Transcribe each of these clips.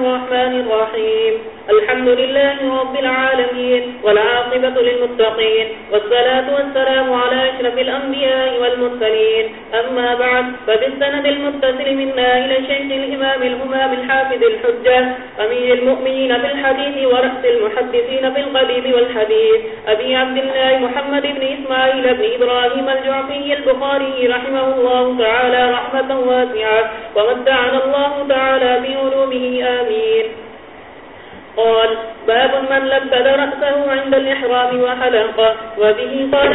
الرحمن الرحيم. الحمد لله رب العالمين والعاقبة للمتقين والصلاة والسلام على أشرف الأنبياء والمرسلين. أما بعد فبالسند المتصل منا إلى الشيخ الإمام الهمام الحافظ الحجة، أمير المؤمنين في الحديث ورأس المحدثين في القديم والحديث، أبي عبد الله محمد بن إسماعيل بن إبراهيم الجعفي البخاري رحمه الله تعالى رحمة واسعة ومدعنا الله تعالى بعلومه، آمين. قال، باب من لبد رأسه عند الإحرام وحلق. وبه قال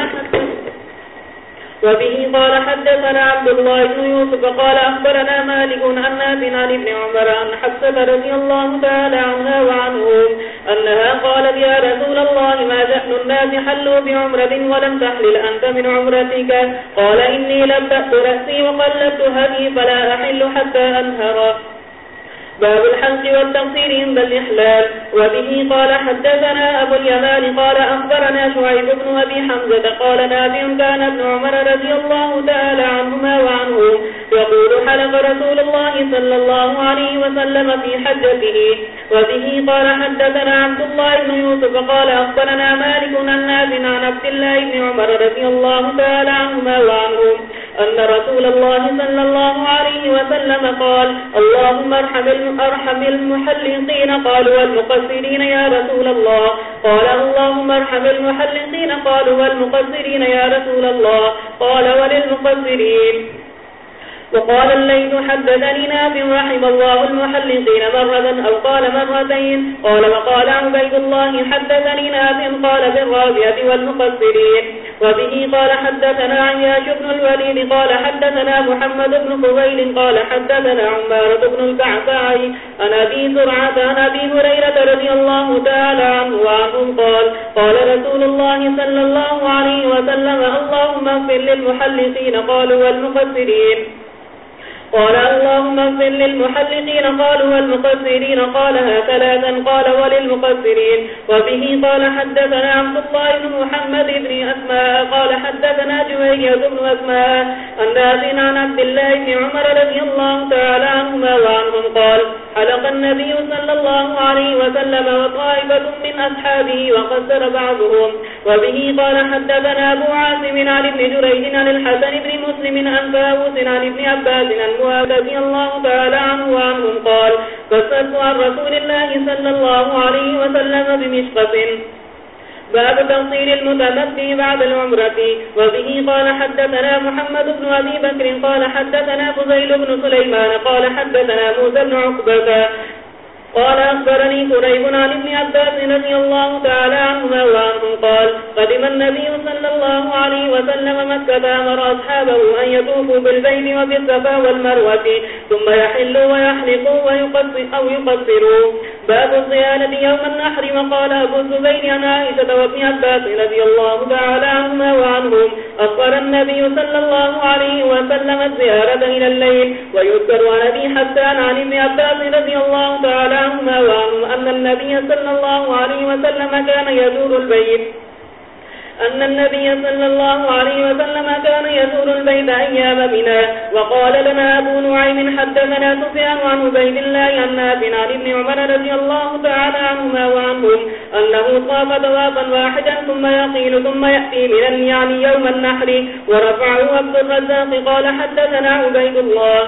وبه قال حدثنا عبد الله بن يوسف قال أخبرنا مالك عن ناس عن ابن عمر عن حفصة رضي الله تعالى عنها وعنهم أنها قالت، يا رسول الله، ما جهل الناس حلوا بعمرة ولم تحلل أنت من عمرتك؟ قال، إني لبأت رأسي وقلت هدي فلا أحل حتى أنهر. باب الحج والتقصير عند الإحلال. وبه قال حدثنا أبو اليمان قال أخبرنا شعيب بن أبي حمزة قال نافع كان ابن عمر رضي الله تعالى عنهما وعنه. يقول حلق رسول الله صلى الله عليه وسلم في حجته. وبه قال حدثنا عبد الله بن يوسف قال أخبرنا مالك الناس عن عبد الله بن عمر رضي الله تعالى عنهما وعنه. أن رسول الله صلى الله عليه وسلم قال، اللهم ارحم أرحم المحلقين قالوا، والمقصرين يا رسول الله قال، اللهم ارحم المحلقين قالوا، والمقصرين يا رسول الله قال، وللمقصرين وقال الليل حدثني نافع رحم الله المحلقين مرة أو قال مرتين. قال وقال عبيد الله حدثني نافع قال بالرابعة والمقصرين. وبه قال حدثنا عياش بن الوليد، قال حدثنا محمد بن قبيل قال حدثنا عمارة بن الكعفاء عن أبي زرعة، عن أبي هريرة رضي الله تعالى عنه وعنه قال قال رسول الله صلى الله عليه وسلم اللهم اغفر للمحلقين، قالوا والمقصرين. قال اللهم اغفر للمحلقين قالوا والمقصرين قالها ثلاثا قال وللمقصرين. وبه قال حدثنا عبد الله بن محمد بن أسماء، قال حدثنا جوية بن أسماء أن الناس عن عبد الله بن عمر رضي الله تعالى عنهما وعنهم قال حلق النبي صلى الله عليه وسلم وطائفة من أصحابه وقصر بعضهم. وبه قال حدثنا أبو عاصم عن ابن جريج عن الحسن بن مسلم عن فاوس عن ابن عباس عن رضي الله تعالى عنه وعنهم قال، فسألت عن رسول الله صلى الله عليه وسلم بمشقة. باب تنصير المتمثل بعد العمرة. وبه قال حدثنا محمد بن أبي بكر، قال حدثنا فزيل بن سليمان، قال حدثنا موسى بن عقبة. قال أخبرني قريب عن ابن عباس رضي الله تعالى عنهما وعنهم قال، قدم النبي صلى الله عليه وسلم مكة أمر أصحابه أن يطوفوا بالبين وبالصفا والمروة، ثم يحلوا ويحلقوا ويقصر أو يقصروا. باب الزيانة يوم النحر، وقال أبو الزبين عن عائشة وابن عباس رضي الله تعالى عنهما وعنهم، أخبر النبي صلى الله عليه وسلم الزيارة إلى الليل، ويذكر عن أبي حسان عن ابن عباس رضي الله تعالى عنهما وعنهم أن النبي صلى الله عليه وسلم كان يزور البيت. أن النبي صلى الله عليه وسلم كان يزور البيت أيام بنا وقال لنا أبو نعيم حدثنا سفيان عن بيت الله عن نافع عن ابن عمر رضي الله تعالى عنهما وعنهم أنه طاف دوابا واحدا ثم يقيل ثم يأتي من يعني يوم النحر. ورفعه عبد الرزاق قال حدثنا عبيد الله.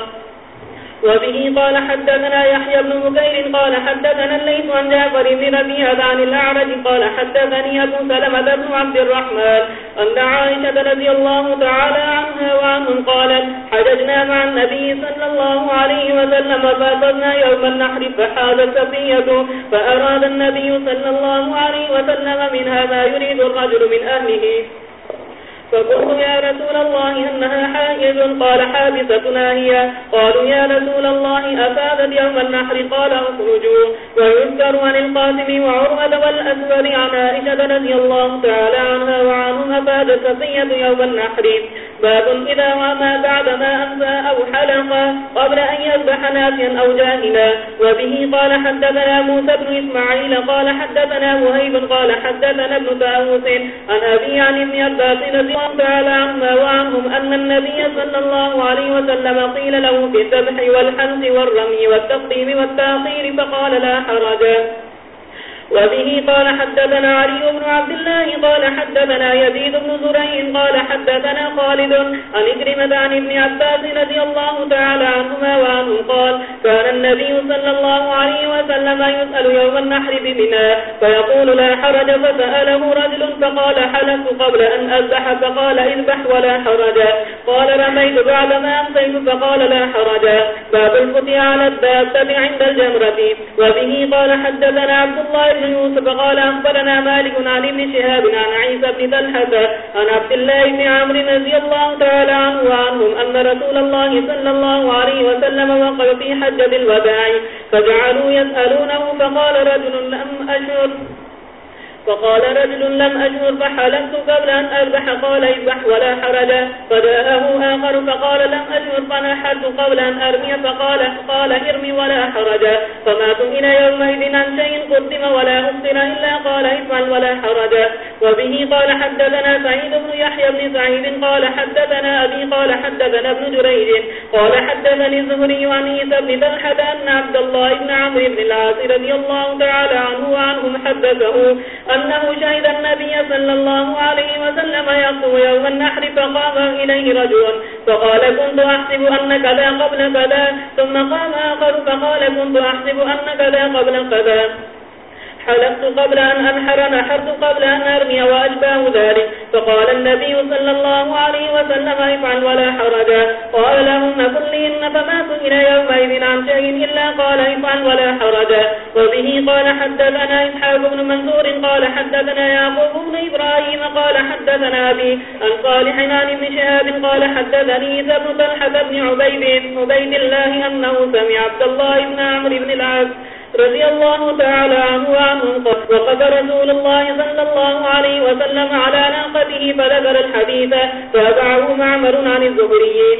وبه قال حدثنا يحيى بن مكير قال حدثنا الليث عن جعفر بن ربيعة عن الأعرج قال حدثني أبو سلمة بن عبد الرحمن أن عائشة رضي الله تعالى عنها وعنهم قالت حججنا مع النبي صلى الله عليه وسلم فأخذنا يوم النحر فحالت سفية فأراد النبي صلى الله عليه وسلم منها ما يريد الرجل من أهله. فقلت يا رسول الله أنها حائز قال حابستنا هي قالوا يا رسول الله أفادت يوم النحر قال أخرجوا ويذكر عن القاسم وعروة والأسفر عن عائشة رضي الله تعالى عنها وعنهم أفادت سفية يوم النحر باب إذا وما بعد ما أنسى أو حلق قبل أن يذبح ناسيا أو جاهلا وبه قال حدثنا موسى بن إسماعيل قال حدثنا مهيب قال حدثنا ابن تاوس عن أبي عن ابن أباس رضي الله تعالى عنه وعنهم أن النبي صلى الله عليه وسلم قيل له بالذبح والحمد والرمي والتقديم والتأخير فقال لا حرجا وبه قال حدثنا علي بن عبد الله قال حدثنا يزيد بن زرين قال حدثنا خالد عن إكرمة عن ابن عباس رضي الله تعالى عنهما وعنه قال، كان النبي صلى الله عليه وسلم يسأل يوم النحر ببناء فيقول لا حرج، فسأله رجل فقال حلف قبل أن أذبح فقال اذبح ولا حرج. قال رميت بعدما أمسيت فقال لا حرج. باب الفتي على الدابة عند الجمرة. وبه قال حدثنا عبد الله بن يوسف قال أنبلنا مالك عن ابن شهاب عن عيسى بن تلحة عن عبد الله بن عمر نزي الله تعالى عنه وعنهم أن رسول الله صلى الله عليه وسلم وقف في حجة الوداع فجعلوا يسألونه فقال رجل لم أشعر فقال رجل لم أجهر فحلمت قبل أن أذبح. قال اذبح ولا حرج. فجاءه آخر فقال لم أجهر فنحرت قبل أن أرمي. فقال قال ارمي ولا حرج. فما سئل يومئذ عن شيء قدم ولا أخر إلا قال افعل ولا حرج. وبه قال حدثنا سعيد بن يحيى بن سعيد قال حدثنا أبي قال حدثنا ابن جريج. قال حدثني الزهري عن عيسى بن طلحة أن عبد الله بن عمرو بن العاص رضي الله تعالى عنه وعنهم حدثه أنه شهد النبي صلى الله عليه وسلم يقوم يوم النحر فقام إليه رجل فقال كنت أحسب أن كذا قبل كذا، ثم قام آخر فقال كنت أحسب أن كذا قبل كذا. حلقت قبل أن أنحر، نحرت قبل أن أرمي وأجباه ذلك. فقال النبي صلى الله عليه وسلم، افعل ولا حرج. قال لهم كلهن فما سئل يومئذ عن شيء إلا قال افعل ولا حرج. وبه قال، حدثنا إسحاق بن منصور، قال، حدثنا يعقوب بن إبراهيم، قال، حدثنا أبي عن صالح عن ابن شهاب، قال، حدثني إذا بن طلحة بن عبيد عبيد الله أنه سمع عبد الله بن عمرو بن العاص رضي الله تعالى عنه وعنه وقد رسول الله صلى الله عليه وسلم على ناقته فذكر الحديث فأبعه معمر عن الزهريين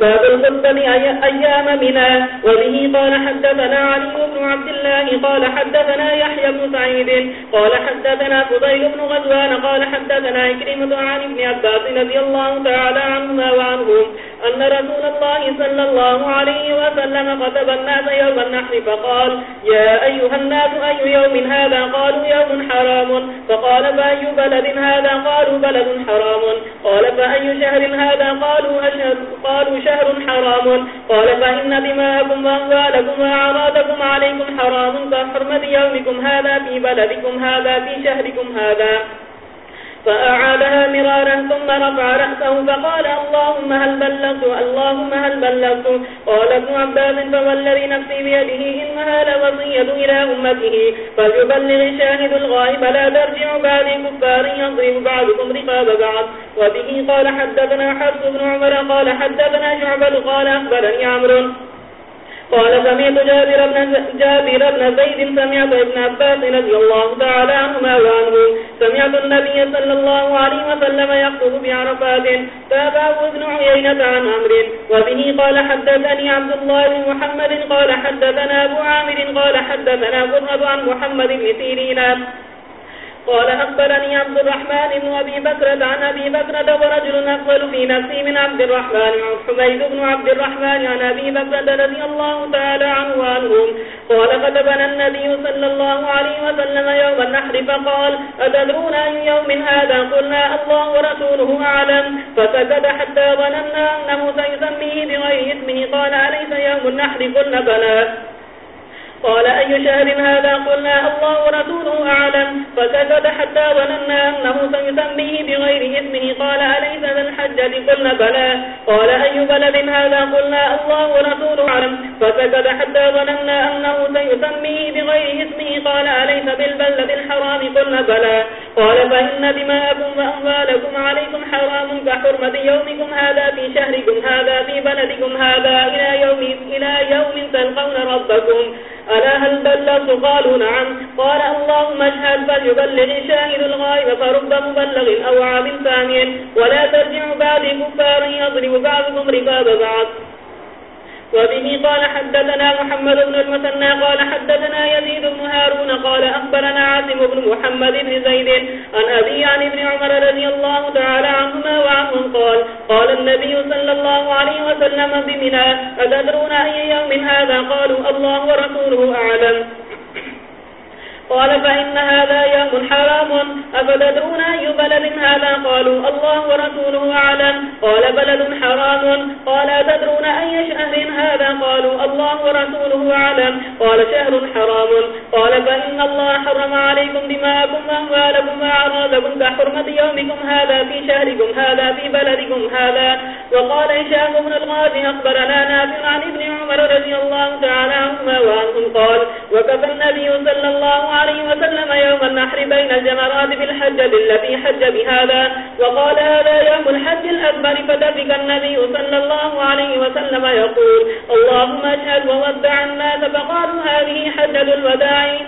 باب الخطب أيام منا وبه قال حدثنا علي بن عبد الله قال حدثنا يحيى بن سعيد قال حدثنا فضيل بن غزوان قال حدثنا إكرمة عن ابن عباس نبي الله تعالى عنهما وعنهم أن رسول الله صلى الله عليه وسلم خطب الناس يوم النحر فقال، يا أيها الناس، أي يوم هذا؟ قالوا، يوم حرام. فقال، فأي بلد هذا؟ قالوا، بلد حرام. قال، فأي شهر هذا؟ قالوا، أشهر، قالوا، شهر حرام. قال، فإن دماءكم وأموالكم وأعراضكم عليكم حرام كحرمة يومكم هذا في بلدكم هذا في شهركم هذا. فأعادها مرارا ثم رفع رأسه فقال اللهم هل بلغت اللهم هل بلغت؟ قال ابن عباس فوالذي نفسي بيده إنها لوصية إلى أمته. فليبلغ الشاهد الغائب لا ترجع بعد كفار يضرب بعضكم رقاب بعض. وبه قال حدثنا حفظ بن عمر قال حدثنا شعبل قال أخبرني عمرو. قال سمعت جابر بن جابر بن زيد سمعت ابن عباس رضي الله تعالى عنهما وعنه. سمعت النبي صلى الله عليه وسلم يخطب بعرفات. تابعه ابن عيينة عن أمر. وبه قال حدثني عبد الله بن محمد قال حدثنا أبو عامر قال حدثنا قرب عن محمد بن سيرين. قال أخبرني عبد الرحمن بن أبي بكرة عن أبي بكرة ورجل أقبل في نفسي من عبد الرحمن عن حميد بن عبد الرحمن عن أبي بكرة رضي الله تعالى عنه وعنهم قال فتبنى النبي صلى الله عليه وسلم يوم النحر فقال، أتدرون أي يوم هذا؟ قلنا، الله ورسوله أعلم. فسكت حتى ظننا أنه سيسميه بغير اسمه. قال، أليس يوم النحر؟ قلنا، بلى. قال أي شهر هذا؟ قلنا الله ورسوله أعلم. فسجد حتى ظننا أنه سيسميه بغير اسمه قال أليس ذا الحجة قلنا بلى. قال أي بلد هذا؟ قلنا الله ورسوله أعلم. فسجد حتى ظننا أنه سيسميه بغير اسمه قال أليس بالبلد الحرام؟ قلنا بلى. قال فإن دماءكم وأموالكم عليكم حرام كحرمة يومكم هذا في شهركم هذا في بلدكم هذا إلى يوم, إلى يوم تلقون ربكم. ألا هل بلغت قالوا نعم؟ قال اللهم اجهد فليبلغ شاهد الغائب فرب مبلغ أو عاب ثانيا ولا ترجع بعد كفار يضرب بعضكم رقاب بعض. وبه قال حدثنا محمد بن المثنى قال حدثنا يزيد بن هارون قال أخبرنا عاصم بن محمد بن زيد عن أبي عن ابن عمر رضي الله تعالى عنهما وعنهم قال قال النبي صلى الله عليه وسلم بمنا أتدرون أي يوم هذا؟ قالوا، الله ورسوله أعلم. قال فإن هذا يوم حرام. أفتدرون أي بلد هذا؟ قالوا الله ورسوله أعلم. قال بلد حرام. قال أتدرون أي شهر هذا؟ قالوا الله ورسوله أعلم. قال شهر حرام. قال فإن الله حرم عليكم دماءكم وأموالكم وأعراضكم كحرمة يومكم هذا في شهركم، هذا في بلدكم، هذا. وقال هشام بن الغازي أخبرنا نافع عن ابن عمر رضي الله تعالى عنهما وعنهم قال وكفى النبي صلى الله عليه عليه وسلم يوم النحر بين الجمرات بالحجة التي حج بهذا. وقال هذا يوم الحج الأكبر. فدفك النبي صلى الله عليه وسلم يقول، اللهم اشهد وودع الناس فقالوا هذه حجة الوداع.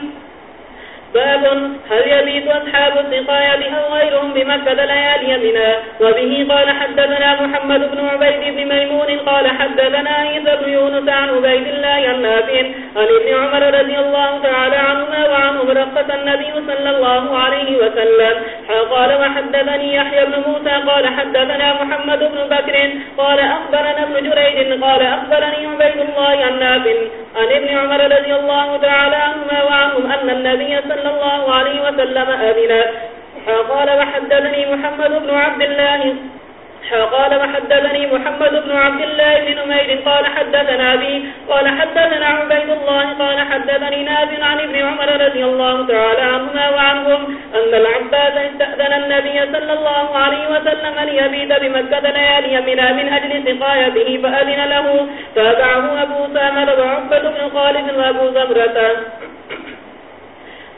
باب هل يبيت أصحاب السقاية أو غيرهم بمكة ليالي منا وبه قال حدثنا محمد بن عبيد بن ميمون قال حدثنا عيسى بن يونس عن عبيد الله النافع عن ابن عمر رضي الله تعالى عنهما وعنهم رقص النبي صلى الله عليه وسلم. قال وحدثني يحيى بن موسى قال حدثنا محمد بن بكر قال أخبرنا ابن جريد قال أخبرني عبيد الله النافع عن ابن عمر رضي الله تعالى عنهما وعنهم أن النبي صلى صلى الله عليه وسلم أبنا قال وحدثني محمد بن عبد الله قال وحدثني محمد بن عبد الله بن نمير قال حدثنا بي قال حدثنا عبيد الله قال حدثني نافع عن ابن عمر رضي الله تعالى عنهما وعنهم أن العباس استأذن النبي صلى الله عليه وسلم ليبيت بمكة ليالي منا من أجل سقايته فأذن له تابعه أبو سامر وعبد بن خالد وأبو زمرة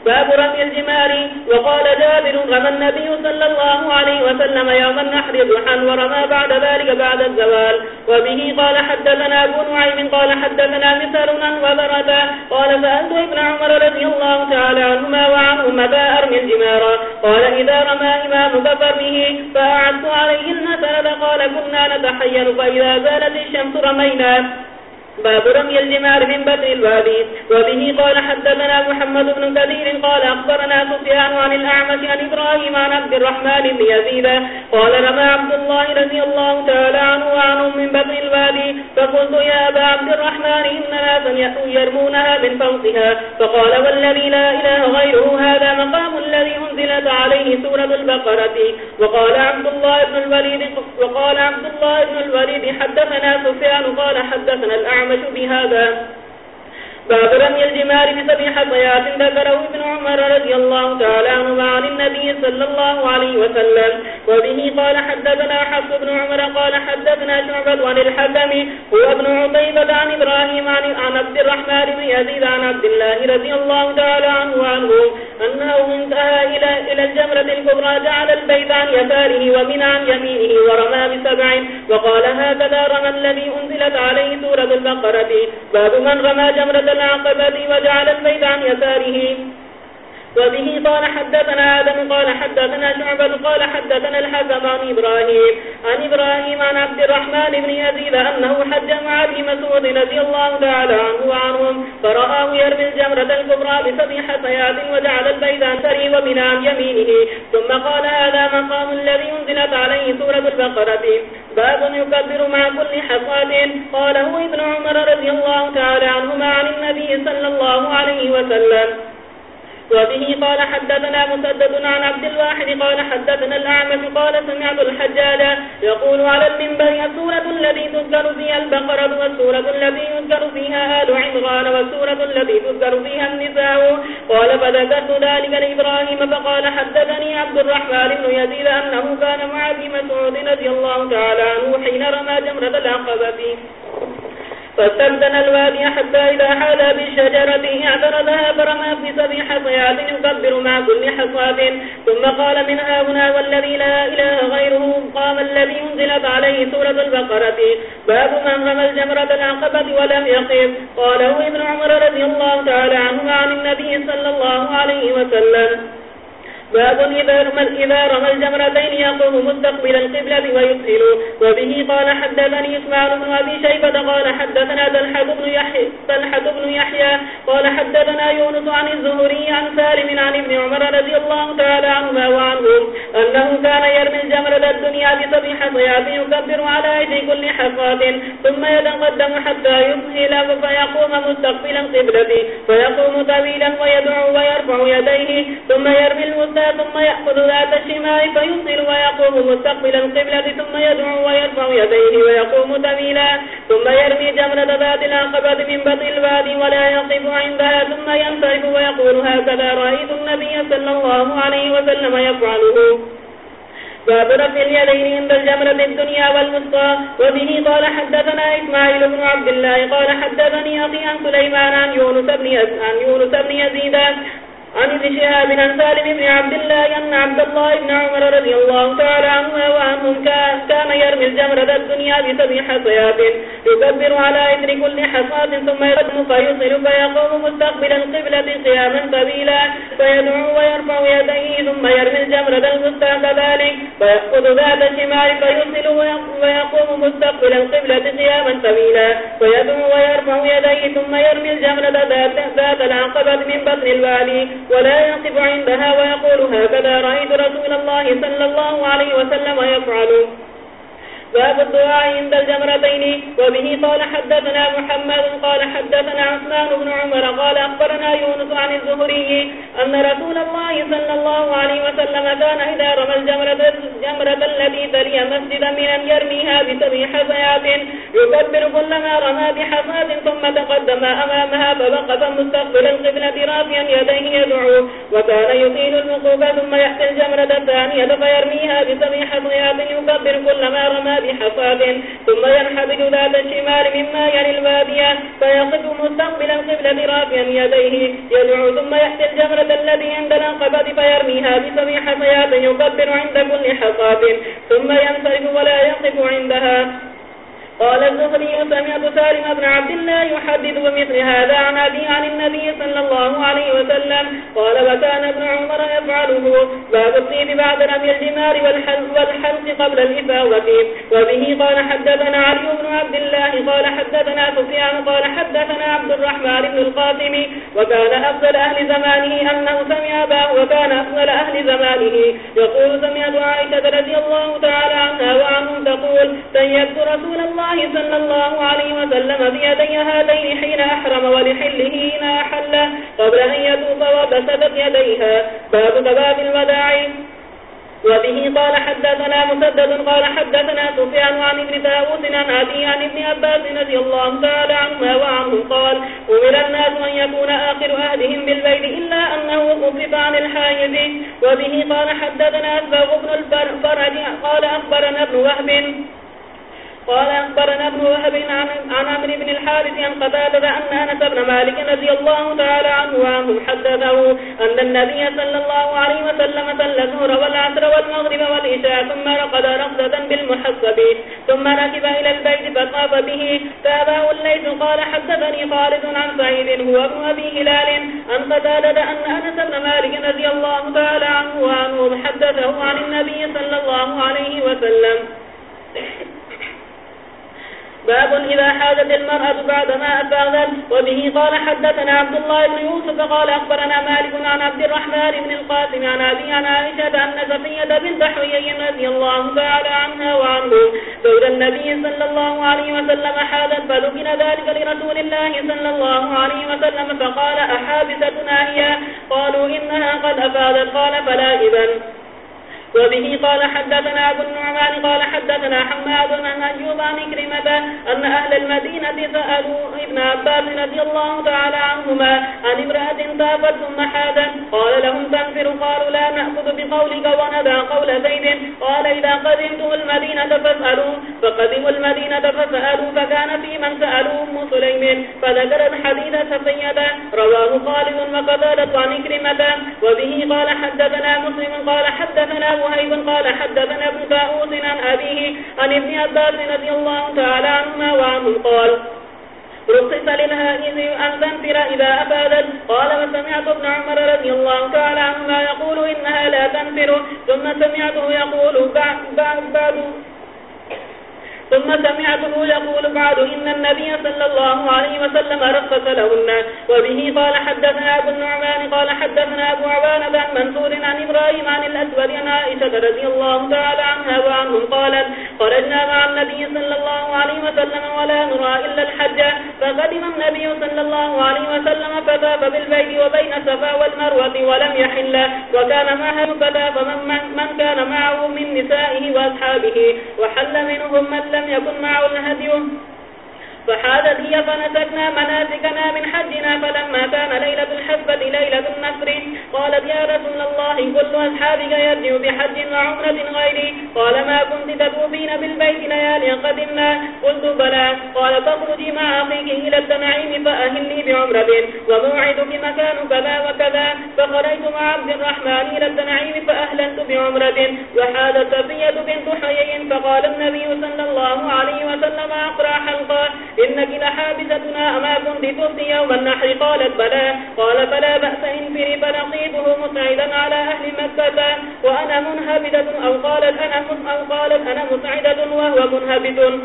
باب رمي الجمار، وقال جابر رمى النبي صلى الله عليه وسلم يوم النحر ضحا ورمى بعد ذلك بعد الزوال. وبه قال حدثنا ابو نعيم، قال حدثنا مثرنا وبردا قال سألت ابن عمر رضي الله تعالى عنهما وعنه متى أرمي الجمار. قال إذا رمى إمامك فرمه فأعدت عليه المثل قال كنا نتحير، فإذا زالت الشمس رمينا. باب رمي الجمار من بدر الوادي وبه قال حدثنا محمد بن كثير قال أخبرنا سفيان عن الأعمش عن إبراهيم عن عبد الرحمن بن يزيد. قال رمى عبد الله رضي الله تعالى عنه وعنه من بدر الوادي فقلت يا أبا عبد الرحمن إن ناسا يرمونها من فوقها. فقال والذي لا إله غيره هذا مقام الذي أنزلت عليه سورة البقرة. وقال عبد الله بن الوليد وقال عبد الله بن الوليد حدثنا سفيان قال حدثنا الأعمش الأعمش بهذا باب رمي الجمار بسبع حصيات ذكره ابن عمر رضي الله تعالى عنه عن النبي صلى الله عليه وسلم. وبه قال حدثنا حفظ بن عمر قال حدثنا شعبة عن الحكم هو ابن عطيبة عن إبراهيم عن عبد الرحمن بن يزيد عن عبد الله رضي الله تعالى عنه وعنه أنه انتهى إلى, إلى الجمرة الكبرى جعل البيت عن يساره ومن عن يمينه ورمى بسبع وقال هكذا رمى الذي أنزلت عليه سورة البقرة. باب من رمى جمرة العقبة وجعل البيت عن يساره. وبه قال حدثنا آدم، قال حدثنا شعبة، قال حدثنا الحكم عن إبراهيم. عن إبراهيم عن عبد الرحمن بن يزيد أنه حج مع أبي مسعود رضي الله تعالى عنه وعنهم، فرآه يرمي الجمرة الكبرى بسبع حصيات وجعل البيت عن سري ومن عن يمينه. ثم قال هذا مقام الذي أنزلت عليه سورة البقرة. باب يكبر مع كل حصاد قاله ابن عمر رضي الله تعالى عنهما عن النبي صلى الله عليه وسلم. وبه قال حدثنا مسدد عن عبد الواحد قال حدثنا الأعمش قال سمعت الحجاج يقول على المنبر السورة التي تذكر فيها البقرة والسورة التي يذكر فيها آل عمران والسورة التي تذكر فيها النساء. قال فذكرت ذلك لإبراهيم فقال حدثني عبد الرحمن بن يزيد أنه كان مع ابن مسعود رضي الله تعالى عنه حين رمى جمرة العقبة. فاستبدن الوادي حتى إذا حال بالشجرة اعترضها فرمى في سبع حصيات يكبر مع كل حصات ثم قال من هنا والذي لا إله غيره قام الذي انزلت عليه سورة البقرة. باب من رمى الجمرة العقبة ولم يقف قاله ابن عمر رضي الله تعالى عنه عن النبي صلى الله عليه وسلم. باب إذا رمى, إذا رمى الجمرتين يقوم مستقبل القبلة ويسهل وبه قال حدثني إسماعيل بن أبي شيبة قال حدثنا تلحة بن يحيى, بن يحيى قال حدثنا يونس عن الزهري عن سالم عن ابن عمر رضي الله تعالى عنهما وعنهم أنه كان يرمي الجمرة الدنيا بسبع حصيات يكبر على أيدي كل حصات ثم يتقدم حتى يسهل فيقوم مستقبل القبلة. فيقوم طويلا ويدعو ويرفع يديه. ثم يرمي المستقبل ثم يأخذ ذات الشمال فيصل ويقوم مستقبل القبلة ثم يدعو ويرفع يديه ويقوم تميلا ثم يرمي جمرة ذات العقبة من بطن الوادي ولا يقف عندها ثم ينصرف ويقول هكذا رأيت النبي صلى الله عليه وسلم يفعله. باب رفع اليدين عند الجمرة الدنيا والمسطى وبه قال حدثنا إسماعيل بن عبد الله قال حدثني أخي عن سليمان عن يونس بن يزيد عن ابن شهاب عن سالم بن عبد الله أن عبد الله بن عمر رضي الله تعالى عنه وعنهم كان يرمي الجمرة الدنيا بسبع حصيات. يكبر على إثر كل حصات ثم يردم فيصل فيقوم مستقبل القبلة قياما طويلا. فيدعو ويرفع يديه ثم يرمي الجمرة المستى كذلك فيأخذ ذات الشمال فيصل ويقوم مستقبل القبلة قياما طويلا. فيدعو ويرفع يديه ثم يرمي الجمرة ذات العقبة من بطن الوالي ولا يقف عندها ويقول هكذا رأيت رسول الله صلى الله عليه وسلم يفعله باب الدعاء عند الجمرتين. وبه قال حدثنا محمد قال حدثنا عثمان بن عمر قال أخبرنا يونس عن الزهري أن رسول الله صلى الله عليه وسلم كان إذا رمى الجمرة, الجمرة التي تلي مسجد من أن يرميها بسبع حصيات يكبر كلما رمى بحصات ثم تقدم أمامها فوقف مستقبل القبلة رافيا يديه يدعو وكان يطيل الوقوف ثم يأتي الجمرة الثانية فيرميها بسبع حصيات يكبر كلما رمى بحصاب ثم ينحبج ذات الشمال مما يلي الوادية، فيقف مستقبلا قبل رافيا يديه. يدعو ثم يحتي الجمرة الذي عند الانقبض فيرميها بسبع حصيات يكبر عند كل حصاب ثم ينصرف ولا يقف عندها. قال الزهري سمعت سالم بن عبد الله يحدث بمثل هذا عن أبي عن النبي صلى الله عليه وسلم. قال وكان ابن عمر يفعله. باب الطيب بعد رمي الجمار والحلق, قبل الإفاوة. وبه قال حدثنا علي بن عبد الله قال حدثنا سفيان قال حدثنا عبد الرحمن بن القاسم. وكان أفضل أهل زمانه أنه سمع أباه وكان أفضل أهل زمانه. يقول سمعت عائشة رضي الله تعالى عنها وعنهم تقول سيدت رسول الله الله صلى الله عليه وسلم بيدي هاتين حين أحرم ولحله حين أحل قبل أن يتوب وبسدت يديها. باب كباب الوداع. وبه قال حدثنا مسدد قال حدثنا سفيان عن ابن تاوس عن أبي عن ابن أباس نزي الله تعالى عنه وعنه قال أمر الناس أن يكون آخر أهدهم بالبيت إلا أنه خفف عن الحايز وبه قال حدثنا أسباب ابن الفرج قال أخبرنا ابن وهب قال أخبرنا ابن وهب عن عمر بن الحارث عن قتادة أن أنس بن مالك رضي الله تعالى عنه وعنه حدثه أن النبي صلى الله عليه وسلم صلى الظهر والعصر والمغرب والعشاء ثم رقد رقصة بالمحسب ثم ركب إلى البيت فطاف به تابعه الليث قال حدثني خالد عن سعيد، هو ابن أبي هلال، عن قتادة أن أنس بن مالك رضي الله تعالى عنه وعنه حدثه عن النبي صلى الله عليه وسلم. باب إذا حادت المرأة بعدما أفاغت وبه قال حدثنا عبد الله بن يوسف قال أخبرنا مالك عن عبد الرحمن بن القاسم عن أبي عن عائشة أن زفية بنت حويي رضي الله تعالى عنها وعنه زوج النبي صلى الله عليه وسلم حادت فذكر ذلك لرسول الله صلى الله عليه وسلم، فقال أحابستنا هي؟ قالوا إنها قد أفادت قال فلا إذن. وبه قال حدثنا أبو النعمان، قال حدثنا حماد من أجوب عن كرمة أن أهل المدينة سألوا ابن عباس رضي الله تعالى عنهما عن امرأة طافت ثم حادا قال لهم، تنفر. قالوا، لا، نأخذ بقولك وندع قول زيد. قال، إذا قدمتم المدينة فاسألوا. فقدموا المدينة فسألوا، فكان في من سألوا، أم سليم. فذكر الحديث سفيدا رواه خالد وقتالة عن كرمة وبه قال حدثنا مسلم، قال حدثنا وهيب قال حدثنا ابن تاؤس عن أبيه عن ابن عباس رضي الله تعالى عنهما وعنه قال رخص للهائز أن تنفر إذا أفادت. قال وسمعت ابن عمر رضي الله تعالى عنهما يقول إنها لا تنفر ثم سمعته يقول بعد, بعد, بعد ثم سمعته يقول بعد إن النبي صلى الله عليه وسلم رخص لهن. وبه قال حدثنا أبو النعمان، قال حدثنا أبو عبانة عن منصور عن إبراهيم عن الأسود عن عائشة رضي الله تعالى عنها وعنهم قالت خرجنا مع النبي صلى الله عليه وسلم ولا نرى إلا الحج. فقدم النبي صلى الله عليه وسلم فتاف بالبيت وبين الصفا والمروة ولم يحل. وكان معه فتاف من, من كان معه من نسائه وأصحابه. وحل منهم من لم لم يكن معه الهدي. فحادت هي فنسكنا مناسكنا من حجنا فلما كان ليلة الحسبة ليلة النصر قالت يا رسول الله، كل أصحابك يرجع بحج وعمرة غيري. قال ما كنت تتوفين بالبيت ليالي قدمنا. قلت بلى. قال تخرجي مع أخيك إلى التنعيم فأهلي بعمرة. وموعدك مكان كذا وكذا. فخرجت مع عبد الرحمن إلى التنعيم فأهلنت بعمرة. وحادت صفية بنت حيي، فقال النبي صلى الله عليه وسلم أقرأ حلقا إنك لحابستنا أما كنت تبدي يوم النحر. قالت بلى. قال فلا بأس انفري فنقيبه مسعدا على أهل مكة. وأنا منهبدة أو قالت أنا, أو قالت أنا مسعدة وهو منهبد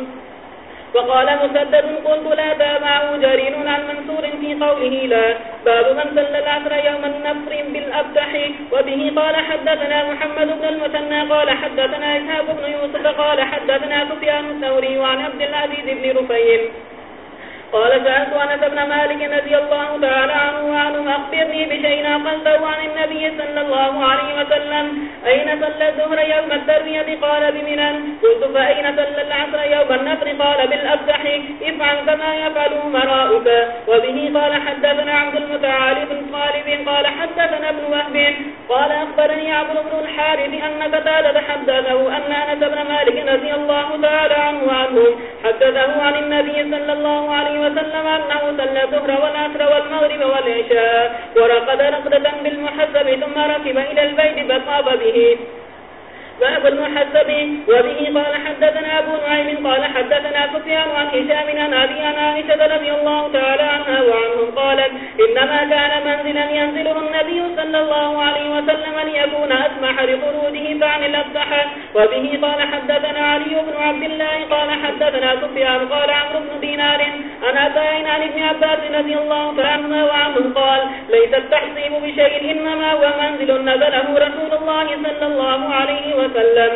وقال مسدد قلت لا تابعه جرين عن منصور في قوله لا. باب من سل العصر يوم النصر بالأبتح وبه قال حدثنا محمد بن المثنى، قال حدثنا إسحاب بن يوسف، قال حدثنا سفيان الثوري وعن عبد العزيز بن رفيل قال سألت أنس بن مالك نزي الله تعالى عنه وعنه أخبرني بشيء قلته عن النبي صلى الله عليه وسلم. أين صلى الزهر يوم التربية قال بمنا قلت فأين صلى العصر يوم النفر؟ قال بالأفتح افعل كما يفعل مراؤك وبه قال حدثنا عبد المتعالي بن طالب. قال حدثنا ابن وهب. قال أخبرني عبد بن الحارث أن قتال حدثه أن أنس بن مالك نزي الله تعالى عنه وعنه حدثه عن النبي صلى الله عليه وسلم وسلم أنه صلى الظهر والعصر والمغرب والعشاء، ورقد رقدة بالمحسب ثم ركب إلى البيت فطاب به. باب المحسب وبه قال حدثنا أبو نعيم قال حدثنا سفيان عن هشام عن أبي عن عائشة رضي الله تعالى عنها وعنهم قالت إنما كان منزلا ينزله النبي صلى الله عليه وسلم ليكون أسمح لخروجه فعن الأبتح وبه قال حدثنا علي بن عبد الله قال حدثنا سفيان قال عمرو بن دينار عن أتاين عن ابن عباس رضي الله تعالى وعنهم قال ليس التحصيب بشيء إنما هو منزل نزله رسول الله صلى الله عليه وسلم وسلم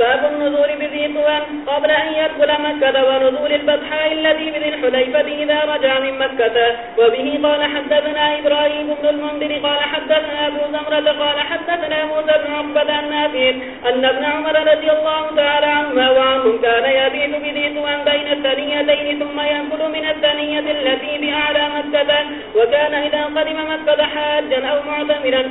باب النزول بذي طوان قبل أن يدخل مكة ونزول البطحاء الذي بذي الحليفة إذا رجع من مكة. وبه قال حدثنا إبراهيم بن المنذر، قال حدثنا أبو زمرة، قال حدثنا موسى بن عقبة النافين أن ابن عمر رضي الله تعالى عنهما وعنهم كان يبيت بذي طوان بين الثنيتين ثم ينقل من الثنية التي بأعلى مكة، وكان إذا قدم مكة حاجا أو معتمرا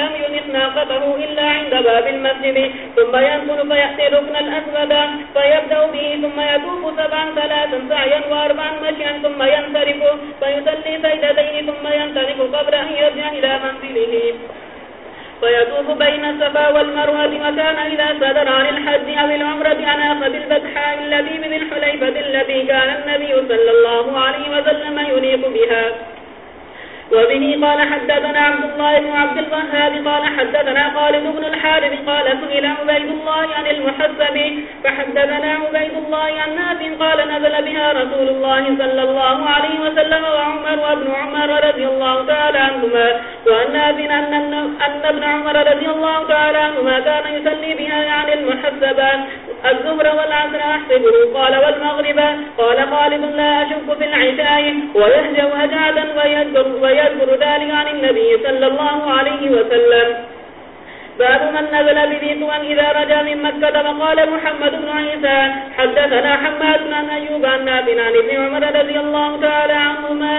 لم ينف ناقته إلا عند باب المسجد، ثم ينقل فيأتي يأتي ركن الأسود فيبدأ به، ثم يطوف سبعا ثلاثا سعيا واربعا مشيا، ثم ينصرف فيسلي سيدتين، ثم ينصرف قبل أن يرجع إلى منزله. فيطوف بين الصفا والمروة، وكان إذا صدر عن الحج أو العمرة أناق بالبدحاء الذي بذي الحليفة التي كان النبي صلى الله عليه وسلم ينيق بها. وبه قال حدثنا عبد الله بن عبد الوهاب قال حدثنا خالد بن الحارث قال سئل عبيد الله عن المحسب فحدثنا عبيد الله عن ناس قال نزل بها رسول الله صلى الله عليه وسلم وعمر وابن عمر رضي الله تعالى عنهما وأن ناس أن, ابن عمر رضي الله تعالى عنهما كان يسلي بها عن المحسب الزهر والعصر أحسبه قال والمغرب. قال خالد، لا أشك في العشاء. ويهجو هجعة ويذكر ويذكر ذلك عن النبي صلى الله عليه وسلم. باب من نزل بذيتوان إذا رجى من مكة. وقال محمد بن عيسى، حدثنا حماد بن أيوب عن نابنا ابن عمر رضي الله تعالى عنهما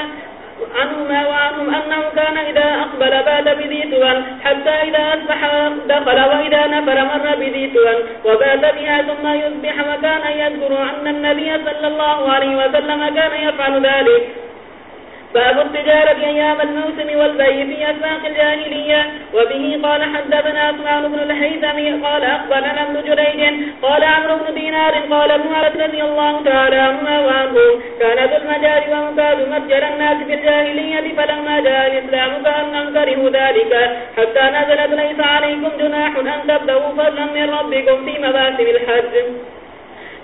عنهما وعنهم أنه كان إذا أقبل بات بذيتوان حتى إذا أصبح دخل وإذا نفر مر بذي بذيتوان وبات بها ثم يصبح وكان يذكر أن النبي صلى الله عليه وسلم كان يفعل ذلك. باب التجارة أيام الموسم والبيع في أسواق الجاهلية. وبه قال حدثنا أسمان بن الحيثم، قال أخبرنا ابن جريج، قال عمرو بن دينار، قال ابن عرس رضي الله تعالى عنه وعنه. كان ذو المجال ومكاد متجر الناس في الجاهلية، فلما جاء الإسلام فأن ننكره ذلك؟ حتى نزلت ليس عليكم جناح أن تبدأوا فضلا من ربكم في مواسم الحج.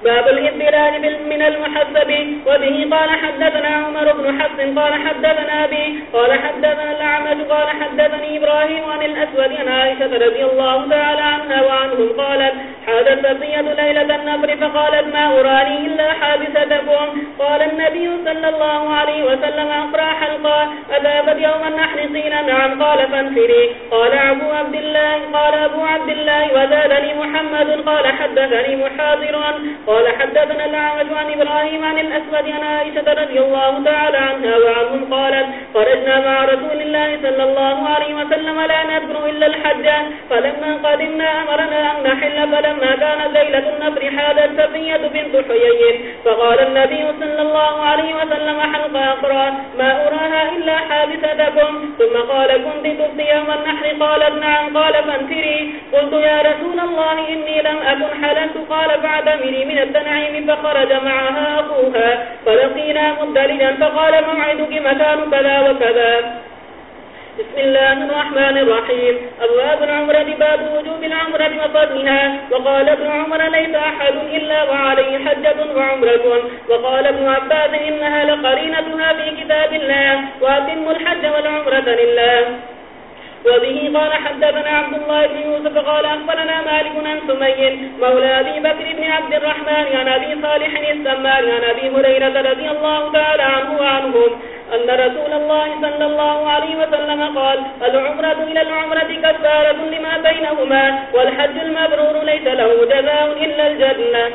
باب الانفراد من المحسب وبه قال حدثنا عمر بن حفص قال حدثنا بي قال حدثنا الأعمد قال حدثني إبراهيم عن الأسود عن عائشة رضي الله تعالى عنها وعنهم قالت حادث صية ليلة النفر فقالت ما أراني إلا حادثتكم. قال النبي صلى الله عليه وسلم أقرى حلقا أذابت يوم النحر قيل نعم. قال فانفري قال أبو عبد الله قال أبو عبد الله وزادني محمد. قال حدثني محاضر. قال قال حدثنا الأعمش عن إبراهيم عن الأسود عن عائشة رضي الله تعالى عنها وعنهم قالت، خرجنا مع رسول الله صلى الله عليه وسلم لا نذكر إلا الحج. فلما قدمنا أمرنا أن نحل، فلما كانت ليلة النفر حادت سفية بنت حيي فقال النبي صلى الله عليه وسلم حلق أخرى ما أراها إلا حادثتكم ثم قال، كنت تبدي يوم النحر. قالت، نعم. قال فانفري قلت، يا رسول الله، إني لم أكن حللت. قال فاعتمري من التنعيم فخرج معها أخوها، فلقينا مدلجا فقال موعدك مكان كذا وكذا. بسم الله الرحمن الرحيم. أبواب العمرة باب وجوب العمرة وفضلها. وقال ابن عمر، ليس أحد إلا وعليه حجة وعمرة. وقال ابن عباس، إنها لقرينتها في كتاب الله. وأتم الحج والعمرة لله. وبه قال حدثنا عبد الله بن يوسف قال أخبرنا مالك عن سمي مولى أبي بكر بن عبد الرحمن عن أبي صالح السمان عن أبي هريرة رضي الله تعالى عنه وعنهم أن رسول الله صلى الله عليه وسلم قال العمرة إلى العمرة كفارة لما بينهما والحج المبرور ليس له جزاء إلا الجنة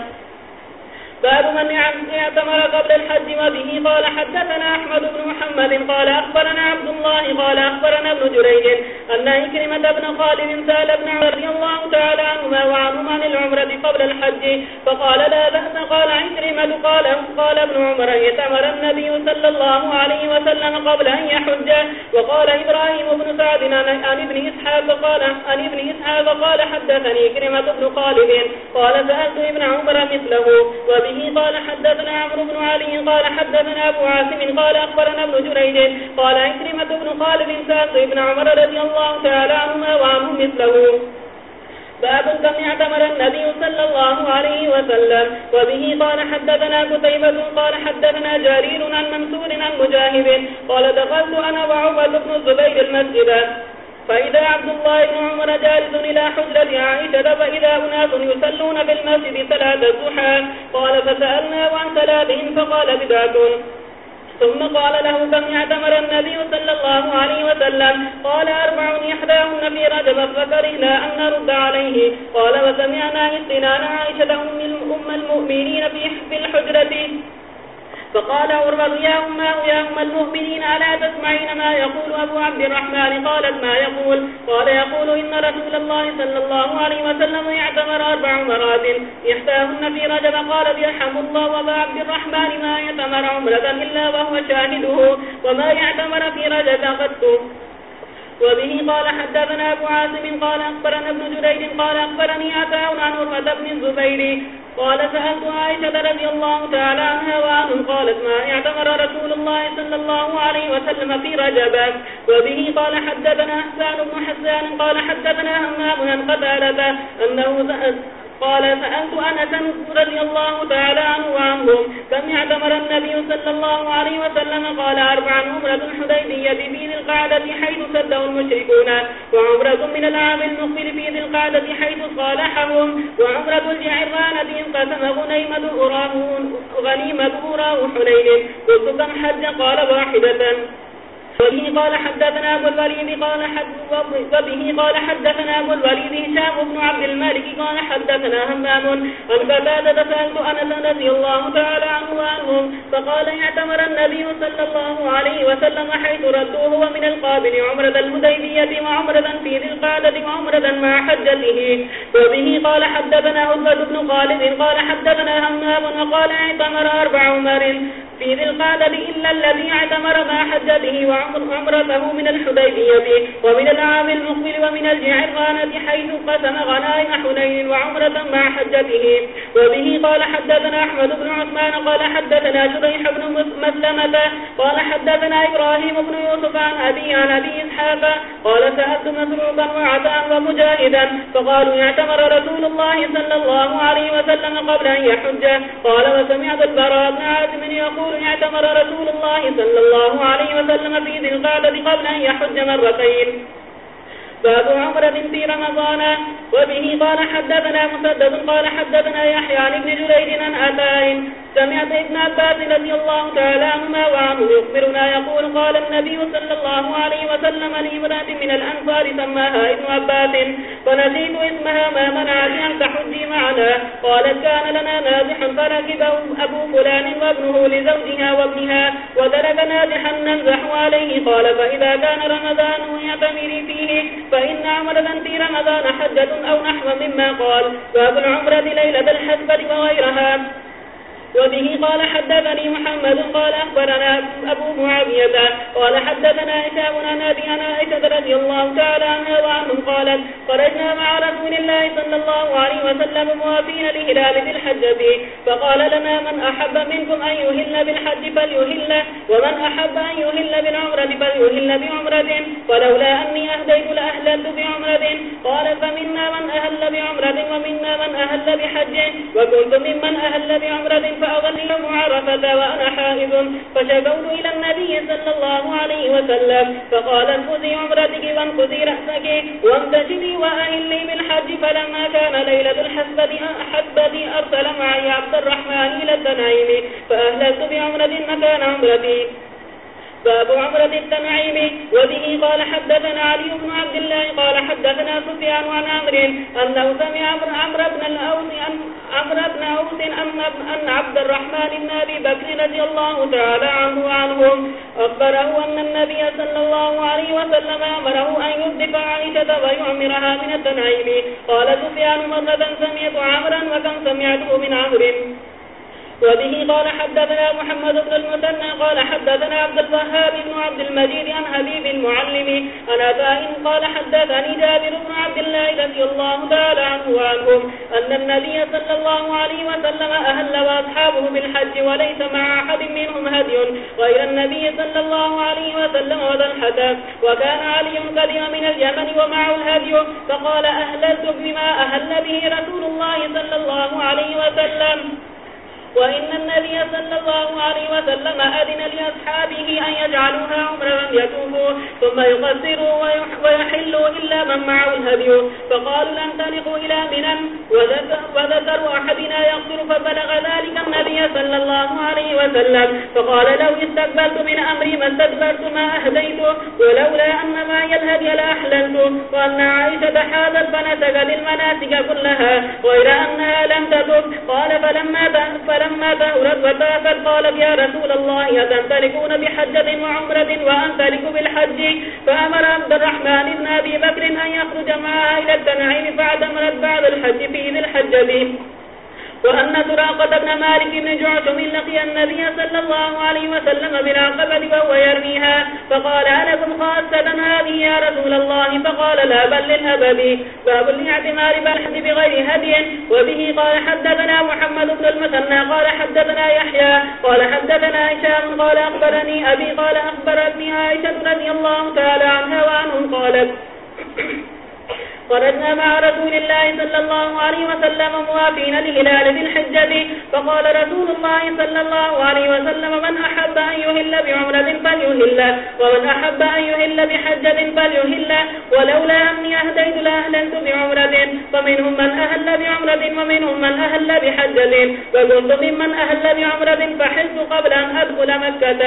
باب من اعتمر قبل الحج وبه قال حدثنا أحمد بن محمد قال أخبرنا عبد الله قال أخبرنا ابن جريج أن إكرمة بن خالد سال بن عمر رضي الله تعالى عنهما وعنهم عن العمرة قبل الحج، فقال لا بأس، قال إكرمة، قال قال ابن عمر يتمر النبي صلى الله عليه وسلم قبل أن يحج، وقال إبراهيم بن سعد عن ابن إسحاق، قال عن ابن إسحاق، قال حدثني إكرمة بن خالد، قال سألت ابن عمر مثله، وبه به قال حدثنا عمرو بن علي قال حدثنا أبو عاصم قال أخبرنا ابن جريج قال عكرمة بن خالد ساق ابن عمر رضي الله تعالى عنهما وعنه مثله. باب كم يعتمر النبي صلى الله عليه وسلم. وبه قال حدثنا كتيبة قال حدثنا جارير عن منصور عن مجاهد قال دخلت أنا وعبة بن الزبير المسجد. فإذا عبد الله بن عمر جالس إلى حجرة عائشة فإذا أناس يسلون في المسجد ثلاثة الزحى قال فسألنا عن ثلاثهم فقال بدعة. ثم قال له كم يعتمر النبي صلى الله عليه وسلم قال أربع يحداهن في رجب فكرهنا أن نرد عليه. قال وسمعنا استنان عائشة أم المؤمنين في الحجرة. فقال عروة، يا أمه يا أم المؤمنين، ألا تسمعين ما يقول أبو عبد الرحمن؟ قالت، ما يقول؟ قال، يقول، إن رسول الله صلى الله عليه وسلم يعتمر أربع مرات. يحتاهن في رجب، قال، يرحم الله وابا عبد الرحمن ما يتمر عمرة إلا وهو شاهده، وما يعتمر في رجب قدت وبه قال حدثنا أبو عاصم قال أخبرنا ابن جريج قال أخبرني أتاون عن عروة بن الزبير قال سألت عائشة رضي الله تعالى عنها وعنه قالت ما اعتمر رسول الله صلى الله عليه وسلم في رجبا وبه قال حدثنا أحسان بن حسان قال حدثنا همام عن قتالة أنه قال سألت أنسا رضي الله تعالى عنه وعنهم كم يعتمر النبي صلى الله عليه وسلم؟ قال أربع عمرة حديبية في ذي القعدة حيث سده المشركون، وعمرة من العام المقبل في ذي القعدة حيث صالحهم، وعمرة الجعرانة انقسم غنيمة أراه غنيمة أراه حنين. قلت كم حج؟ قال واحدة. وبه قال حدثنا أبو الوليد، قال حد وبه قال حدثنا أبو الوليد، هشام بن عبد المالك قال حدثنا همام. عن قتادة سألت أنس رضي الله تعالى عنه وعنهم، فقال اعتمر النبي صلى الله عليه وسلم حيث ردوه ومن القابل عمرة الهديبية وعمرة في ذي القعدة وعمرة مع حجته. وبه قال حدثنا عزة بن خالد، قال حدثنا همام، وقال اعتمر أربع عمر. في ذي القعدة إلا الذي اعتمر ما مع حجته وعمرته من الحديبية ومن العام المقبل ومن الجعرانة حيث قسم غنائم حنين وعمرة مع حجته وبه قال حدثنا أحمد بن عثمان، قال حدثنا شريح بن مسلمة، قال حدثنا إبراهيم بن يوسف عن أبي عن أبي إسحاق، قال سألت مسروقا وعطاء ومجاهدا، فقالوا يعتمر رسول الله صلى الله عليه وسلم قبل أن يحج. قال وسمعت البراء بن عازم يقول اعتمر رسول الله صلى الله عليه وسلم في ذي القعدة قبل أن يحج مرتين. باب عمرة في رمضان، وبه قال حدثنا مسدد، قال حدثنا يحيى عن ابن جريد عن أتائن سمعت ابن عباس رضي الله تعالى عنهما وعنه يخبرنا يقول، قال النبي صلى الله عليه وسلم لإمرأة من الأنصار سماها ابن عباس، فنسيت اسمها ما منعت أن تحجي معنا، قالت كان لنا نازح فركبه أبو فلان وابنه لزوجها وابنها، وترك نازحا ننزح عليه، قال فإذا كان رمضان يعتمري فيه فإن عمرة في رمضان حجة أو نحو مما قال باب العمرة ليلة الحسبة وغيرها. وبه قال حدثني محمد، قال أخبرنا أبو معاوية، قال حدثنا إشاب نادي أنا عائشة رضي الله تعالى عنها وعنهم قالت خرجنا مع رسول الله صلى الله عليه وسلم موافين لهلال بالحجة فقال لنا من أحب منكم أن يهل بالحج فليهل ومن أحب أن يهل بالعمرة فليهل بعمرة ولولا أني أهديت لأهلت بعمرة، قال فمنا من أهل بعمرة، ومنا من أهل بحج وكنت ممن أهل بعمرة فأظل معرفة وأنا حائض. فشكوت إلى النبي صلى الله عليه وسلم، فقال انفذي عمرتك وانفذي رأسك وامتشدي وأهلي بالحج، فلما كان ليلة الحسبة أحبتي أرسل معي عبد الرحمن إلى التنعيم فأهلت بعمرة مكان عمرتي. باب عمرة التنعيم وبه قال حدثنا علي بن عبد الله قال حدثنا سفيان عن عمر أنه سمع عمر بن الأوس أن عمر بن أوس أن عبد الرحمن بن أبي بكر رضي الله تعالى عنه وعنهم أخبره أن النبي صلى الله عليه وسلم أمره أن يذب عائشة ويعمرها من التنعيم. قال سفيان مرة سمعت عمرا وكم سمعته من عمر وبه قال حدثنا محمد بن المثنى قال حدثنا عبد الوهاب بن عبد المجيد عن حبيب المعلم عن أبائن قال حدثني جابر بن عبد الله رضي الله تعالى عنه وعنهم أن النبي صلى الله عليه وسلم أهل وأصحابه بالحج وليس مع أحد منهم هدي غير النبي صلى الله عليه وسلم وذا وذلحة وكان علي قدم من اليمن ومعه الهدي فقال أهللت بما أهل به رسول الله صلى الله عليه وسلم وإن النبي صلى الله عليه وسلم أذن لأصحابه أن يجعلوها عمرا يتوفوا ثم يقصروا ويحلوا إلا من معه الهدي. فقالوا لن تلقوا إلى منا وذكروا أحدنا يقصر، فبلغ ذلك النبي صلى الله عليه وسلم. فقال، لو استقبلت من أمري ما استدبرت ما أهديت، ولولا أن ما يلهدي لأحللت. وأن عائشة حاذت فنسك للمناسك كلها غير أنها لم تتب قال، فلما فلما تهرت وتافت قالت يا رسول الله أتنتلكون بحجة وعمرة وأنتلك بالحج؟ فأمر عبد الرحمن بن أبي بكر أن يخرج معها إلى التنعيم فاعتمرت بعد الحج في ذي الحجة. وأن تراقة بن مالك بن جعشم لقي النبي صلى الله عليه وسلم بالعقبة وهو يرميها. فقال ألكم خاصة هذه يا رسول الله؟ فقال لا، بل للأبد. باب الاعتمار بالحد بغير هدي. وبه قال حدثنا محمد بن المثنى، قال حدثنا يحيى، قال حدثنا هشام، قال أخبرني أبي، قال أخبرتني عائشة رضي الله تعالى عنها وعنهم، قالت خرجنا مع رسول الله صلى الله عليه وسلم موافين لهلال بالحجة فقال رسول الله صلى الله عليه وسلم، من أحب أن يهل بعمرة فليهل، ومن أحب أن يهل بحجة فليهل، ولولا أني أهديت لأهلنت بعمرة، فمنهم من أهل بعمرة ومنهم من أهل بحجة. وقلت ممن أهل بعمرة فحلت قبل أن أدخل مكة،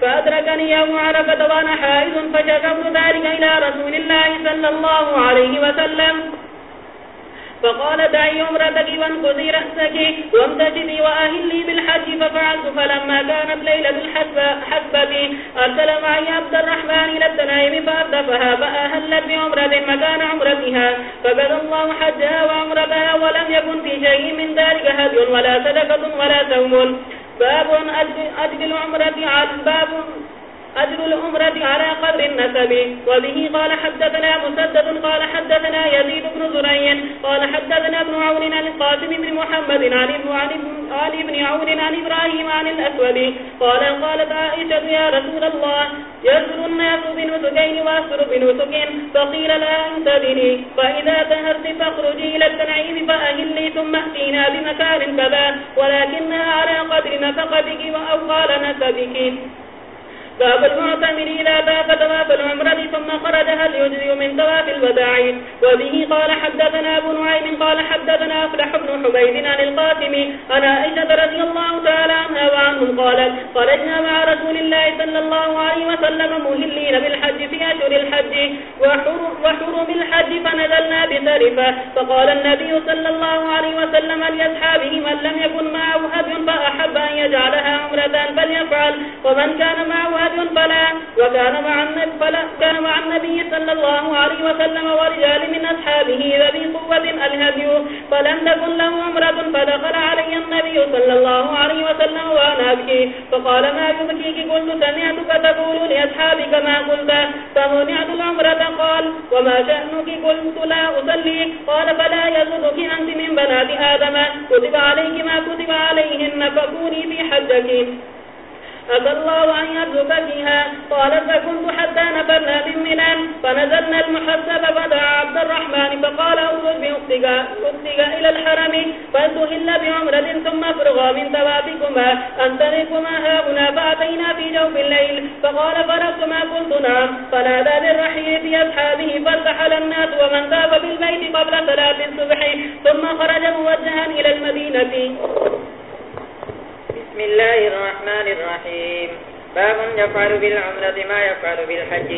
فأدركني يوم عرفة وانا حائد فشكبت ذلك إلى رسول الله صلى الله عليه وسلم. وسلم. فقال دعي عمرتك وانقذي رأسك وامتجدي وأهلي بالحج ففعلت، فلما كانت ليلة الحسبة أرسل معي عبد الرحمن إلى التنائم فأردفها فأهلت بعمرة مكان عمرتها فقد الله حجها وعمرتها ولم يكن في شيء من ذلك هدي ولا صدقة ولا سوم باب أجل العمرة على باب أجر الأمرة على قدر النسب. وبه قال حدثنا مسدد قال حدثنا يزيد بن زرين قال حدثنا ابن عون عن القاسم بن محمد عن ابن عن ابن عون عن إبراهيم عن الأسود. قال قالت عائشة يا رسول الله، يزر الناس بنسكين وأسر بنسك فقيل لا أنت بني فإذا تهرت فاخرجي إلى التنعيم فأهلي ثم أتينا بمكان كذا. ولكنها على قدر نفقتك أو قال نسبك. باب المعتمر إذا باب تواف العمرة ثم خرجها ليجزي من تواف الوداع. وبه قال حدثنا أبو نعيم قال حدثنا أفلح بن حبيب عن القاسم أنا عائشة رضي الله تعالى عنها وعنهم قالت خرجنا مع رسول الله صلى الله عليه وسلم مهلين بالحج في أشهر الحج وحرم الحج فنزلنا بسرفة. فقال النبي صلى الله عليه وسلم لأصحابه من لم يكن معه هدي فأحب أن يجعلها عمرة فليفعل. ومن كان معه هدي فلا، وكان مع النبي فلا، كان مع النبي صلى الله عليه وسلم ورجال من أصحابه ذي قوة الهدي، فلم تكن له عمرة فدخل علي النبي صلى الله عليه وسلم وأنا أبكي فقال، ما يبكيك؟ قلت، سمعتك تقول لأصحابك ما قلت. فمنعت العمرة قال، وما شأنك؟ قلت، لا أصلي. قال فلا يزدك أنت من بنات آدم. كتب عليك ما كتب عليهن، فكوني في حجك أبى الله أن يرزق فيها قال، فكنت حتى نفرنا من منان فنزلنا المحسب فدعا عبد الرحمن، فقال، أخرج بأختك، أختك إلى الحرم فانتهل بعمرة ثم افرغا من توافكما أنتنكما هاهنا، فأتينا في جوف الليل، فقال، فرغت ما قلت نعم فنادى بالرحيل في أصحابه، فارتحل الناس، ومن ذاب بالبيت قبل ثلاث الصبح، ثم خرج موجها إلى المدينة. بسم الله الرحمن الرحيم. باب يفعل بالعمرة ما يفعل بالحج.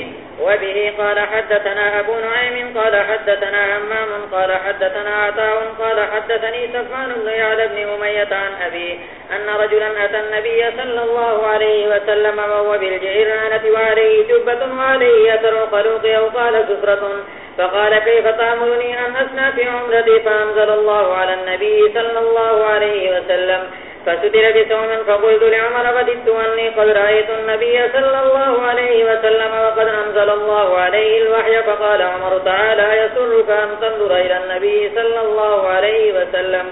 وبه قال حدثنا أبو نعيم قال حدثنا همام قال حدثنا عطاء قال حدثني سفان الضيال بن أمية عن أبي أن رجلا أتى النبي صلى الله عليه وسلم وهو بالجيرانة وعليه جبة وعليه يتر قلوق أو قال سفرة فقال كيف تأمرني أن أسنى في عمرتي؟ فأنزل الله على النبي صلى الله عليه وسلم. فستر بسوم فقلت لعمر فددت أني قد رأيت النبي صلى الله عليه وسلم وقد أنزل الله عليه الوحي فقال عمر تعالى يسرك أن تنظر إلى النبي صلى الله عليه وسلم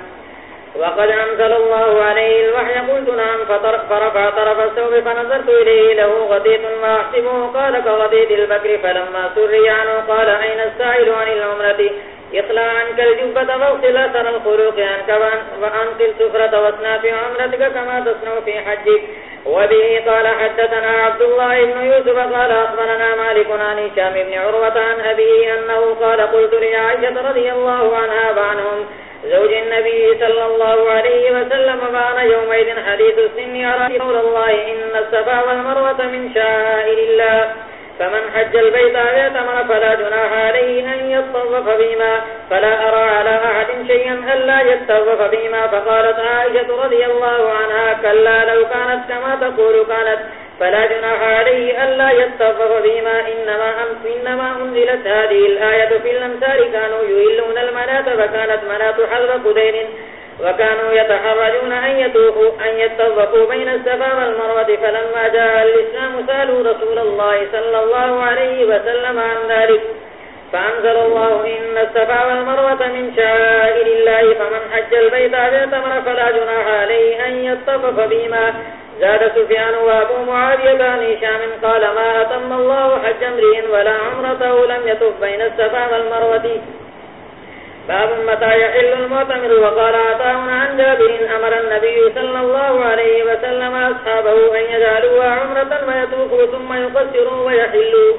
وقد أنزل الله عليه الوحي. قلت نعم. فرفع طرف السوم فنظرت إليه. له غديت ما أحسبه قال كغديت البكر. فلما سري عنه قال أين السائل عن العمرة؟ اطلع عنك الجبة فاغسل أثر الخلوق عنك وأنقل سفرة واسنا في عمرتك كما تصنع في حجك. وبه قال حدثنا عبد الله بن يوسف قال أخبرنا مالك عن هشام بن عروة عن أبيه أنه قال قلت لعائشة رضي الله عنها وعنهم زوج النبي صلى الله عليه وسلم فأنا يومئذ حديث السن أرى قول الله إن السفا والمروة من شائر الله. فمن حج البيت يتمر فلا جناح عليه أن يتصف بما فلا أرى على أحد شيئا ألا يتصف بما فقالت عائشة رضي الله عنها، كلا لو كانت كما تقول كانت. فلا جناح عليه ألا يتصف بما إنما, أمس إنما أنزلت هذه الآية في الأمثال كانوا يهلون المنات فكانت منات حلب قدين وكانوا يتحرجون أن يتوفوا أن يتوفوا بين السفا والمروة فلما جاء الإسلام سألوا رسول الله صلى الله عليه وسلم عن ذلك فأنزل الله إن السفا والمروة من شائر الله فمن حج البيت عجتمر فلا جناح عليه أن يتوف بما زاد سفيان وابو معاوية عن هشام قال ما أتم الله حج امرئ ولا عمرته لم يطف بين السفا والمروة. باب متى يحل المعتمر وقال عطاء عن جابر أمر النبي صلى الله عليه وسلم أصحابه أن يجعلوا عمرة ويتوقوا ثم يقصروا ويحلوا.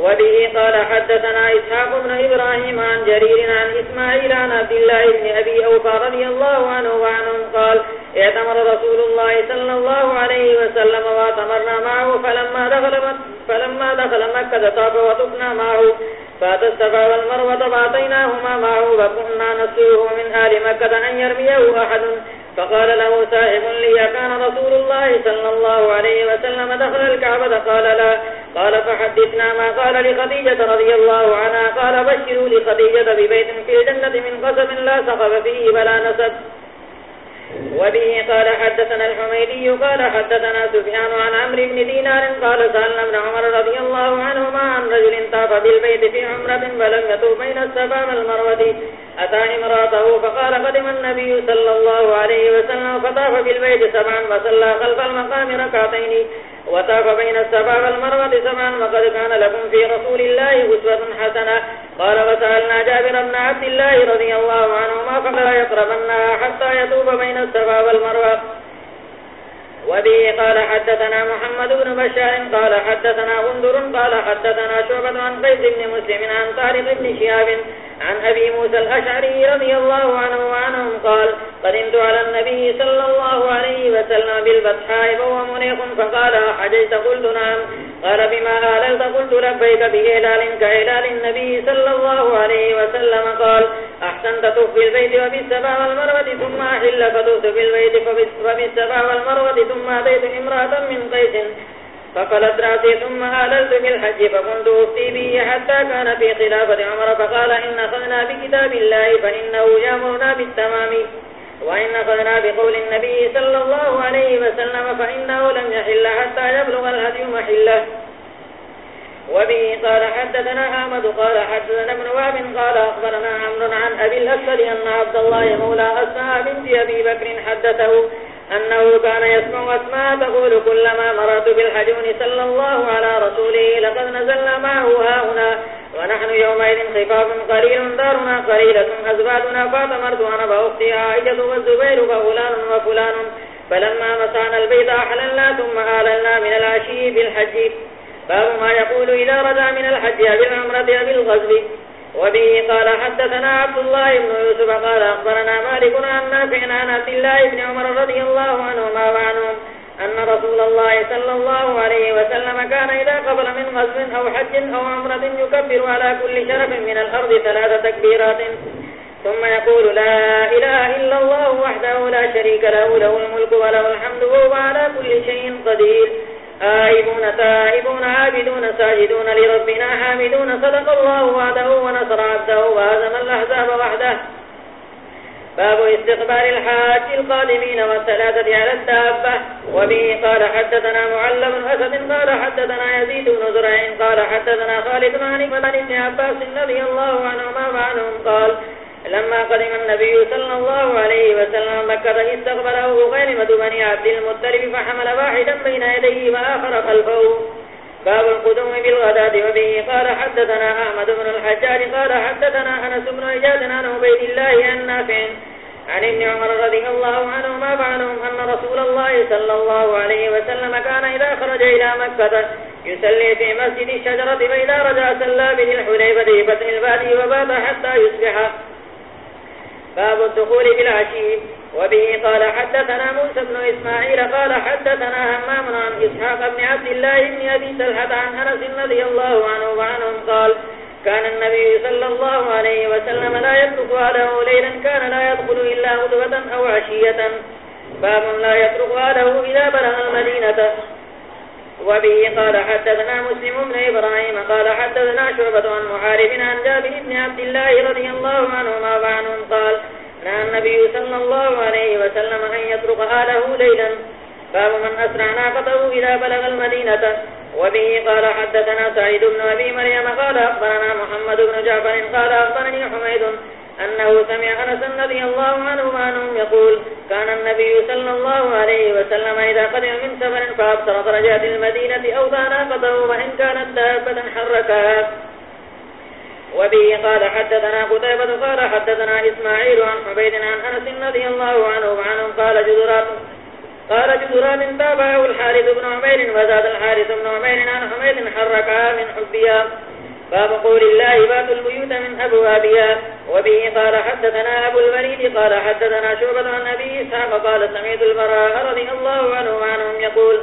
وبه قال حدثنا إسحاق بن إبراهيم عن جرير عن إسماعيل عن عبد الله بن أبي أوفى رضي الله عنه وعنهم قال اعتمر رسول الله صلى الله عليه وسلم واتمرنا معه فلما دخل, فلما دخل مكة طاب وطفنا معه فات السفا والمروة فاتيناهما معه وكنا نسوه من آل مكة أن يرميه أحد. فقال له سائب لي كان رسول الله صلى الله عليه وسلم دخل الكعبة. قال لا. قال فحدثنا ما قال لخديجة رضي الله عنها. قال بشروا لخديجة ببيت في الجنة من قسم لا سقف فيه ولا نسب. وبه قال حدثنا الحميدي قال حدثنا سفيان عن عمر بن دينار قال سألنا ابن عمر رضي الله عنهما عن رجل طاف بالبيت في عمرة فلم يطوف بين السبا المروة. أتى امراته فقال قدم النبي صلى الله عليه وسلم فطاف بالبيت سبعا وصلى خلف المقام ركعتين. وطاف بين السبع والمروة سبعا وقد كان لكم في رسول الله أسوة حسنة. قال وسألنا جابر بن عبد الله رضي الله عنهما فقال يقربنها حتى يتوب بين السبع والمروة. وبه قال حدثنا محمد بن بشار قال حدثنا غندر قال حدثنا شعبة عن قيس بن مسلم عن طارق بن شهاب عن أبي موسى الأشعري رضي الله عنه وعنهم قال قدمت على النبي صلى الله عليه وسلم بالبطحاء فهو منيق فقال حجيت قلت، نعم. قال، بما آللت؟ قلت، لبيك بإعلال كإعلال النبي صلى الله عليه وسلم. قال، أحسنت تخفي البيت وبالسبا والمروة ثم أحل فتخت في البيت وبالسبا والمروة ثم أتيت امرأة من قيس فقلت رأسي ثم آللت بالحج فكنت أفتي به حتى كان في خلافة عمر فقال إن أخذنا بكتاب الله فإنه يأمرنا بالتمام وإن أخذنا بقول النبي صلى الله عليه وسلم فإنه لم يحل حتى يبلغ الهدي محله وبه قال حدثنا أحمد، قال حدثنا ابن واب قال أخبرنا عمر عن أبي الأسفل أن عبد الله مولى أسماء بنت أبي بكر حدثه أنه كان يسمع أسماء تقول كلما مرات بالحجون صلى الله على رسوله لقد نزلنا معه هاهنا ونحن يومئذ خفاف قليل، دارنا قليلة أزبادنا فاتمرت أنا بأختي عائجة والزبير ففلان وفلان، فلما مسعنا البيت أحللنا ثم آللنا من العشي بالحج. باب ما يقول إذا رجع من الحج بالعمرة بالغزب وبه قال حدثنا عبد الله بن يوسف قال أخبرنا مالك عن نافع عن عبد الله بن عمر رضي الله عنهما وعنهم أن رسول الله صلى الله عليه وسلم كان إذا قبل من غزو أو حج أو عمرة يكبر على كل شرف من الأرض ثلاث تكبيرات. ثم يقول لا إله إلا الله وحده لا شريك له له الملك وله الحمد، وهو على كل شيء قدير. آئبون تائبون عابدون، ساجدون لربنا، حامدون، صدق الله وعده ونصر عبده وهزم الأحزاب وحده. باب استقبال الحاج القادمين والثلاثة على الدابة. وبه قال حدثنا معلم أسد قال حدثنا يزيد بن زرع، قال حدثنا خالد ماني فلن ابن عباس رضي الله عنهما وعنهم، قال لما قدم النبي صلى الله عليه وسلم مكة استقبله غيرمة بني عبد المطلب فحمل واحدا بين يديه وآخر خلفه. باب القدوم بالغداة وبه. قال حدثنا أحمد بن الحجاج، قال حدثنا أنس بن عجاد عن عبيد الله النافع عن ابن عمر رضي الله عنهما فعنهم أن رسول الله صلى الله عليه وسلم كان إذا خرج إلى مكة يسلي في مسجد الشجرة، فإذا رجع سلا به الحليبة بفتح البادي وبات حتى يصبح. باب الدخول بالعشي وبه قال حدثنا موسى بن إسماعيل قال حدثنا همام عن إسحاق بن عبد الله بن أبي سلحة عن أنس رضي الله عنه وعنهم قال كان النبي صلى الله عليه وسلم لا يترك أهله ليلا، كان لا يدخل إلا غدوة أو عشية. باب لا يترك أهله إذا بلغ المدينة. وبه قال حدثنا مسلم بن إبراهيم قال حدثنا شعبة عن محارب عن جابر بن عبد الله رضي الله عنهما وعنهم قال نهى النبي صلى الله عليه وسلم أن يترك آله ليلا. باب من أسرع ناقته إذا بلغ المدينة. وبه قال حدثنا سعيد بن أبي مريم قال أخبرنا محمد بن جعفر قال أخبرني حميد أنه سمع أنس رضي الله عنه وعنهم يقول، كان النبي صلى الله عليه وسلم إذا قدم من سفر فأبصر درجات المدينة أو ذاناقته وإن كانت دابة حركها وبه قال، حدثنا قتيبة، قال حدثنا إسماعيل عن حبيد عن أنس رضي الله عنه وعنهم قال جدرات قال جدرات تابعه الحارث بن عمير، وزاد الحارث بن عمير عن حميد حركها من حبها باب قول الله بات البيوت من أبوابها، وبه قال حدثنا أبو الوليد قال حدثنا شعبة عن أبي إسحاق قال سميت البراء رضي الله عنه وعنهم يقول،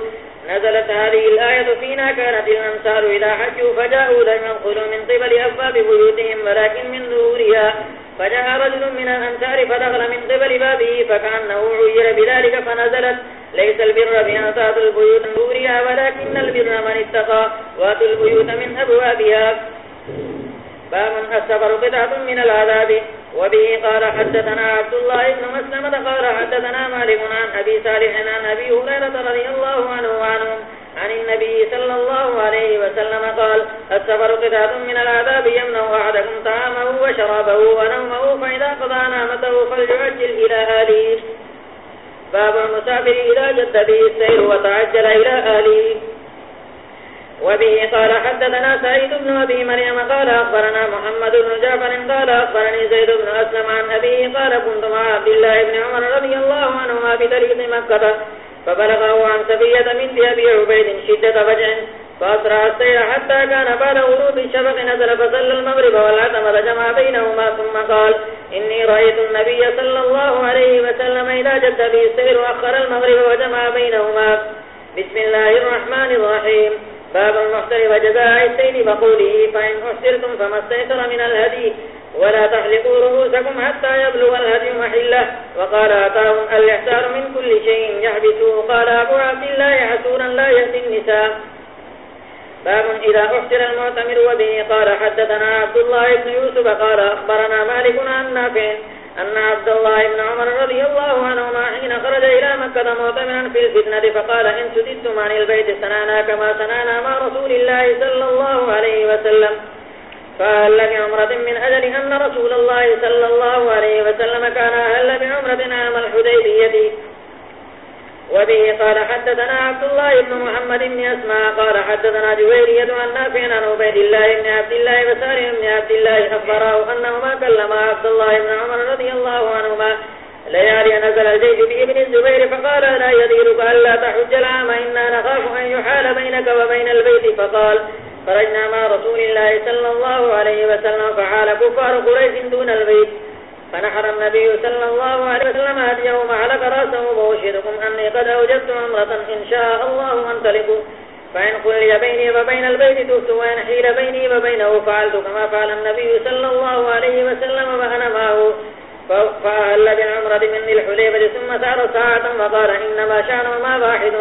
نزلت هذه الآية فينا كانت الأنصار إذا حجوا فجاءوا لم يدخلوا من قبل أبواب بيوتهم، ولكن من ظهورها فجاء رجل من الأنصار فدخل من قبل بابه، فكأنه عير بذلك فنزلت، ليس البر بأن تأتوا البيوت من ظهورها، ولكن البر من اتقى وأتوا البيوت من أبوابها. باب السفر قطعة من العذاب. وبه قال حدثنا عبد الله بن مسلمة قال حدثنا مالك عن أبي صالح عن أبي هريرة رضي الله عنه وعنه عن النبي صلى الله عليه وسلم قال السفر قطعة من العذاب يمنع أحدكم طعامه وشرابه ونومه فإذا قضى نامته فليعجل إلى آله باب المسافر إذا جد به السير وتعجل إلى آله وبه قال حدثنا سعيد بن أبي مريم قال أخبرنا محمد بن جعفر قال أخبرني زيد بن أسلم عن أبيه قال كنت مع عبد الله بن عمر رضي الله عنهما بطريق مكة، فبلغه عن سبية من أبي عبيد شدة فجع فأسرع السير حتى كان بعد غروب الشفق نزل فصل المغرب والعتم فجمع بينهما، ثم قال إني رأيت النبي صلى الله عليه وسلم إذا جد به السير أخر المغرب وجمع بينهما. بسم الله الرحمن الرحيم. باب المحتر وجزاء السيد بقوله فإن أحسرتم فما استيسر من الهدي ولا تحلقوا رؤوسكم حتى يبلغ الهدي محله وقال أتاهم الإحسار من كل شيء يحبسوا قال أبو عبد الله حسورا لا يهدي النساء. باب إذا أحسر المعتمر وبه قال حدثنا عبد الله بن يوسف قال أخبرنا مالك عن نافع أن عبد الله بن عمر رضي الله عنهما حين خرج إلى مكة معتمرا في الفتنة فقال إن سددتم عن البيت سنانا كما سنانا مع رسول الله صلى الله عليه وسلم. فأهل بعمرة من أجل أن رسول الله صلى الله عليه وسلم كان أهل بعمرة عام الحديبية. وبه قال حدثنا عبد الله بن محمد بن أسماء قال حدثنا جويرية عن نافع عن عبيد الله بن عبد الله وسار بن عبد الله أخبره أنهما كلم عبد الله بن عمر رضي الله عنهما ليالي نزل الجيش بابن الزبير فقال لا يديرك ألا تحج العام إنا نخاف أن يحال بينك وبين البيت فقال خرجنا مع رسول الله صلى الله عليه وسلم فحال كفار قريش دون البيت فنحر النبي صلى الله عليه وسلم هديه ومعلق رأسه وأشهدكم أني قد أوجدت عمرة إن شاء الله أنطلق فإن خلي بيني وبين البيت تفت وإن حيل بيني وبينه فعلت كما فعل النبي صلى الله عليه وسلم وأنا معه. فأهل بالعمرة من الحليبة ثم سار ساعة وقال إنما شأن ما واحد.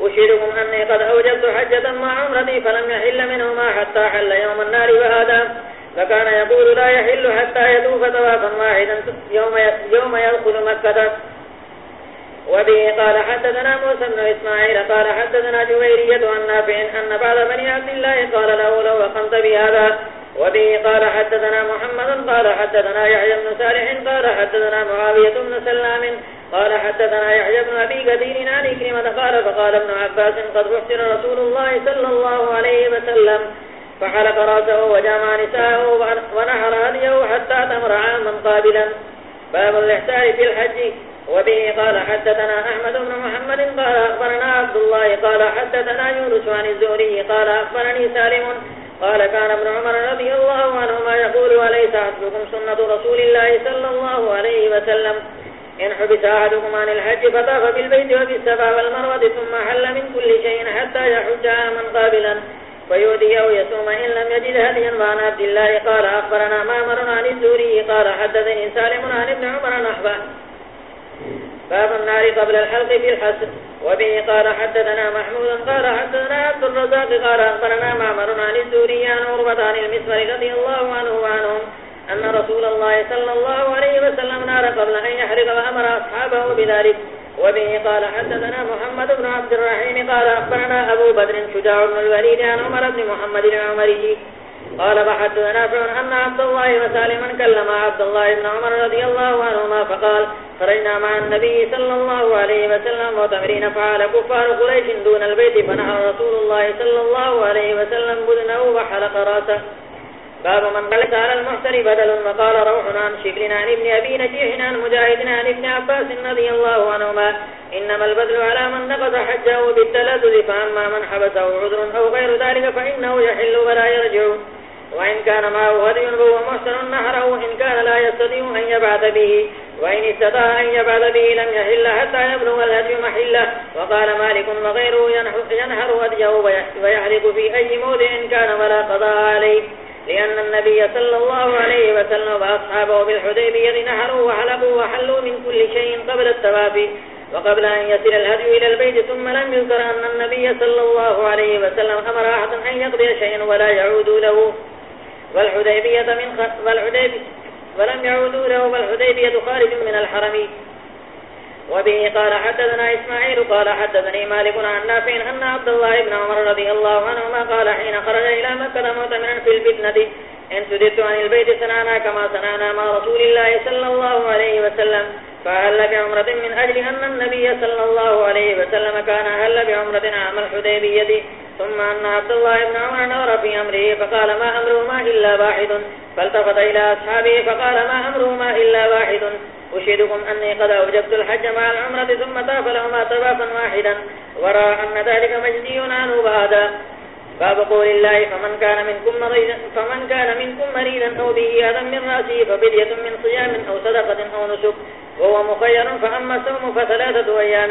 أشهدكم أني قد أوجدت حجة مع عمرتي فلم يحل منهما حتى حل يوم النار وهذا. فكان يقول لا يحل حتى يدوف توافا واحدا يوم, يوم يدخل مكة. وبه قال حدثنا موسى بن إسماعيل قال حدثنا جويرية عن نافع أن بعض بني عبد الله قال له لو وقمت بهذا. وبه قال حدثنا محمد قال حدثنا يحيى بن سالح قال حدثنا معاوية بن سلام قال حدثنا يحيى بن أبي كثير عن كلمة قال فقال ابن عباس قد بحسر رسول الله صلى الله عليه وسلم. فحلق راسه وجمع نساءه ونحر هديه حتى تمر عاما قابلا. باب الإحسان في الحج. وبه قال حدثنا أحمد بن محمد قال أخبرنا عبد الله قال حدثنا يونس عن الزهري قال أخبرني سالم قال كان ابن عمر رضي الله عنهما يقول وليس حسبكم سنة رسول الله صلى الله عليه وسلم؟ إن حبس أحدكم عن الحج فطاف بالبيت وفي السفا والمروة ثم حل من كل شيء حتى يحج عاما قابلا. فيودي أو يسوم إن لم يجد هديا وعن عبد الله قال أخبرنا مامر عن الزوري قال حدثني سالم عن ابن عمر نحبه باب النار قبل الحلق في الحسن. وبه قال حدثنا محمود قال حدثنا عبد الرزاق قال أخبرنا معمر عن الزوري عن عربة عن المسفر رضي الله عنه وعنهم أن رسول الله صلى الله عليه وسلم نار قبل أن يحرق وأمر أصحابه بذلك. وبه قال حدثنا محمد بن عبد الرحيم قال أخبرنا أبو بدر شجاع بن الوليد عن عمر بن محمد العمري قال فحدثنا نافع أن عبد الله وسالما كلم عبد الله بن عمر رضي الله عنهما فقال خرجنا مع النبي صلى الله عليه وسلم وتمرين فعل كفار قريش دون البيت فنحر رسول الله صلى الله عليه وسلم بدنه وحلق راسه باب من قلت على المحتر بدل وقال روحنا عن شبل عن ابن أبي نجيح عن مجاهد عن ابن عباس رضي الله عنهما. إنما البدل على من نقض حجه بالتلذذ، فأما من حبسه عذر أو غير ذلك فإنه يحل ولا يرجع. وإن كان معه هدي فهو محسن نحره إن كان لا يستطيع أن يبعث به. وإن استطاع أن يبعث به لم يحل حتى يبلغ الهدي محله. وقال مالك وغيره ينحر هديه ويحرق في أي موضع كان ولا قضاء عليه. لأن النبي صلى الله عليه وسلم وأصحابه بالحديبية نحروا وحلقوا وحلوا من كل شيء قبل التوافي وقبل أن يصل الهدي إلى البيت، ثم لم يذكر أن النبي صلى الله عليه وسلم أمر أحدا أن يقضي شيئا ولا يعود له. والحديبية من خ... والحديبية ولم يعودوا له، والحديبية خارج من الحرم. وبه قال حدثنا إسماعيل، قال حدثني مالك عن نافع أن عبد الله بن عمر رضي الله عنهما قال حين خرج إلى مكة مؤتمرا في الفتنة. إن سددت عن البيت سنعنا كما سنعنا مع رسول الله صلى الله عليه وسلم، فهل بعمرة من أجل أن النبي صلى الله عليه وسلم كان هل بعمرة عام الحديبية؟ ثم أن عبد الله بن عمر نور في أمره، فقال ما أمرهما إلا واحد. فالتفت إلى أصحابه، فقال ما أمرهما إلا واحد. أشهدكم أني قد أوجبت الحج مع العمرة، ثم تاف لهما تبافا واحدا. ورأى أن ذلك مجدي عنه بعدا باب قول الله، فمن كان منكم مريضا فمن كان منكم مريضا او به اذى من راسه ففدية من صيام او صدقة او نسك، وهو مخير فاما الصوم فثلاثة ايام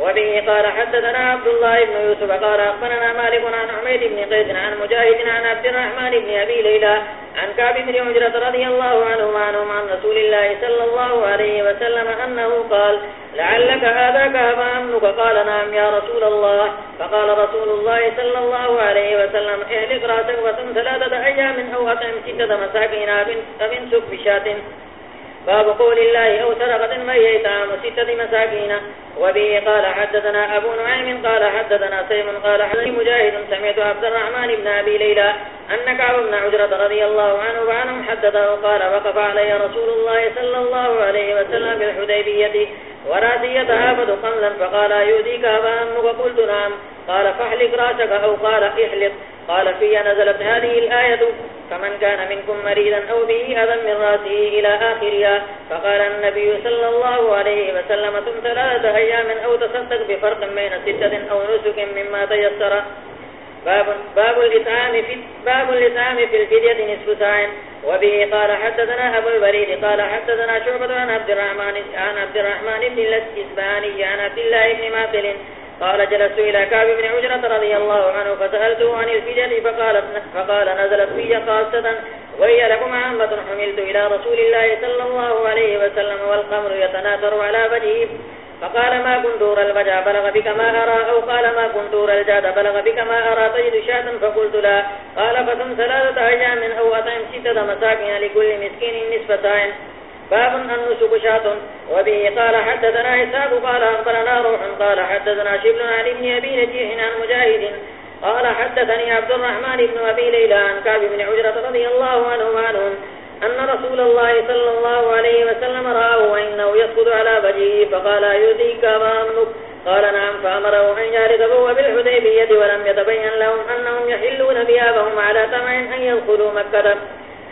وبه قال حدثنا عبد الله بن يوسف قال أخبرنا مالك عن عميد بن قيس عن مجاهد عن عبد الرحمن بن أبي ليلى عن كعب بن عجرة رضي الله عنه عنهم عن رسول الله صلى الله عليه وسلم أنه قال، لعلك آذاك أبا أمنك قال، نعم يا رسول الله. فقال رسول الله صلى الله عليه وسلم، اهلك راسك وسم ثلاثة أيام أو أطعم ستة مساكين أبن سك بشات باب قول الله أو سرقة مهي إطعام ستة مساكين. وبه قال حدثنا أبو نعيم قال حدثنا سيم قال حدثني مجاهد سمعت عبد الرحمن بن أبي ليلى أن كعب بن عجرة رضي الله عنه وعنهم حدثه قال وقف علي رسول الله صلى الله عليه وسلم بالحديبية وراسي يتهافد قملا فقال يؤذيك أبا أمك قلت نعم. قال فاحلق راسك أو قال احلق. قال في نزلت هذه الآية فمن كان منكم مريدا أو به أذى من راسه إلى آخرها فقال النبي صلى الله عليه وسلم ثم ثلاثة أيام أو تصدق بفرق بين ستة أو نسك مما تيسر. باب باب الإطعام في باب الإطعام في الفدية نصف ساع. وبه قال حدثنا أبو البريد قال حدثنا شعبة عن عبد الرحمن عن عبد الرحمن بن الإسباني عن عبد الله بن ماقل قال جلست إلى كعب بن عجرة رضي الله عنه فسألته عن الفدية فقال, فقال نزلت في خاصة وهي لكم عامة حملت إلى رسول الله صلى الله عليه وسلم والقمر يتناثر على وجهه. فقال ما كنت أرى الوجع بلغ بك ما أرى أو قال ما كنت أرى الجاد بلغ بك ما أرى تجد شاة؟ فقلت لا. قال فتم ثلاثة أيام أو أطعم ستة مساكين لكل مسكين نصف ساعٍ باب النسك شاة. وبه قال حدثنا إساق قال أخبرنا قال حدثنا شبل عن ابن أبي نجيح عن مجاهد قال حدثني عبد الرحمن بن أبي ليلى عن كعب بن عجرة رضي الله عنه وعنهم أن رسول الله صلى الله عليه وسلم رآه وإنه يسقط على وجهه، فقال يؤذيك أمامك قال نعم، فأمره أن يارثه بالحديبية ولم يتبين لهم أنهم يحلون بيابهم على تمع أن يدخلوا مكة.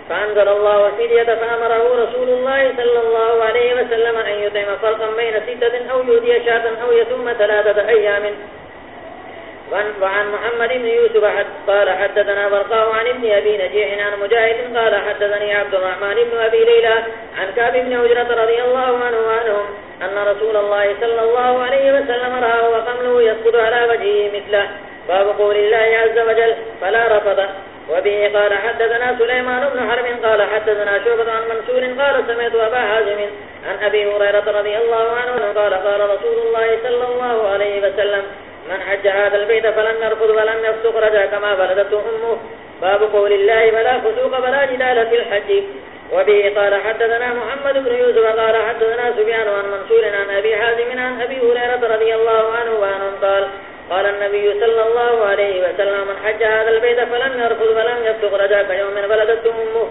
فأنزل الله الفدية فأمره رسول الله صلى الله عليه وسلم أن يطعم فرقا بين ستة أو يودي شاة أو يتم ثلاثة أيام. وعن محمد بن يوسف حد قال حدثنا برقاء عن ابن أبي نجيح عن مجاهد قال حدثني عبد الرحمن بن أبي ليلى عن كاب بن عجرة رضي الله عنه وعنهم أن رسول الله صلى الله عليه وسلم رأى وقمله يسقط على وجهه مثله. باب قول الله عز وجل فلا رفض. وبه قال حدثنا سليمان بن حرب قال حدثنا شعبة عن منسور قال سمعت أبا حازم عن أبي هريرة رضي الله عنه قال قال رسول الله صلى الله عليه وسلم من حج هذا البيت فلن يرفض ولم يفسق رجع كما بلدته أمه. باب قول الله فلا فسوق فلا جدال في الحج. وبه قال حدثنا محمد بن يوسف قال حدثنا سبيان عن منسور عن أبي حازم عن أبي هريرة رضي الله عنه وعنهم قال قال النبي صلى الله عليه وسلم من حج هذا البيت فلم يرفض ولم يفسق رجع كيوم بلدته أمه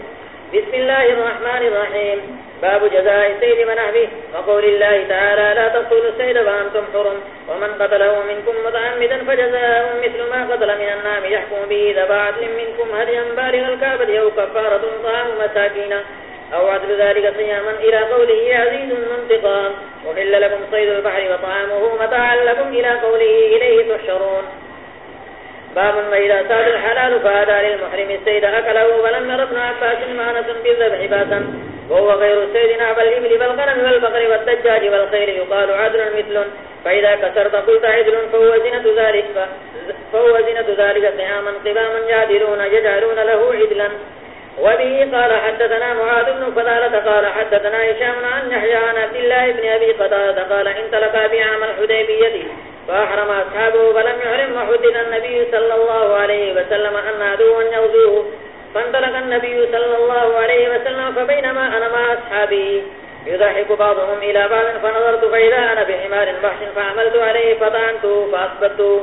بسم الله الرحمن الرحيم. باب جزاء السيد ونحبه وقول الله تعالى، لا تقتلوا السيد وأنتم حرم. ومن قتله منكم متعمدا فجزاء مثل ما قتل من النام يحكم به ذا منكم هديا بالغ الكعبة أو كفارة طعام مساكين أو عدل ذلك صياما إلى قوله عزيز منتقام وحل لكم صيد البحر وطعامه متاعا لكم إلى قوله إليه تحشرون. باب وإذا ساد الحلال فهدى للمحرم السيد أكله ولم ير ابن معنة بالذبح باسا وهو غير السيد نعب الإبل والغنم والبقر والدجاج والخير يقال عدل مثل. فإذا كسرت قلت عدل فهو زنة ذلك. فهو زنة ذلك صياما قباما يعدلون يجعلون له عدلا. وبه قال حدثنا معاذ بن فضالة قال حدثنا هشام عن يحيى عن عبد الله بن أبي قتادة قال انطلق بعام الحديبية فأحرم أصحابه فلم يحرم وحدث النبي صلى الله عليه وسلم أن عدوا يغزوه فانطلق النبي صلى الله عليه وسلم فبينما أنا مع أصحابي. يضحك بعضهم إلى بعض فنظرت فإذا أنا بحمار بحش فعملت عليه فطعنته فأصبته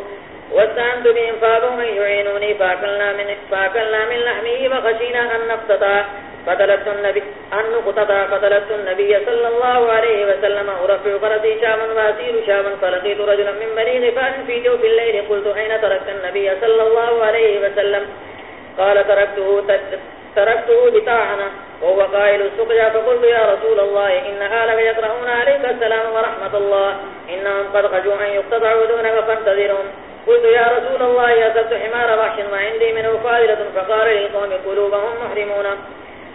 واستعنت بهم فابوا من يعينوني فأكلنا من, فأكلنا من لحمه وخشينا أن نقتطع فتلت النبي أن نقتطع فتلت النبي صلى الله عليه وسلم أرفع فرسي شابا وأسير شابا فلقيت رجلا من بني غفار في جوف الليل قلت أين تركت النبي صلى الله عليه وسلم قال تركته تركته بطاعنا وهو قائل السقيا فقلت يا رسول الله إن آلك يقرؤون عليك السلام ورحمة الله إنهم قد خجوا أن يقتطعوا دونك فانتظرهم قلت يا رسول الله أسبت حمار وحش ما عندي منه فائلة فقال لي قوم قلوبهم محرمون.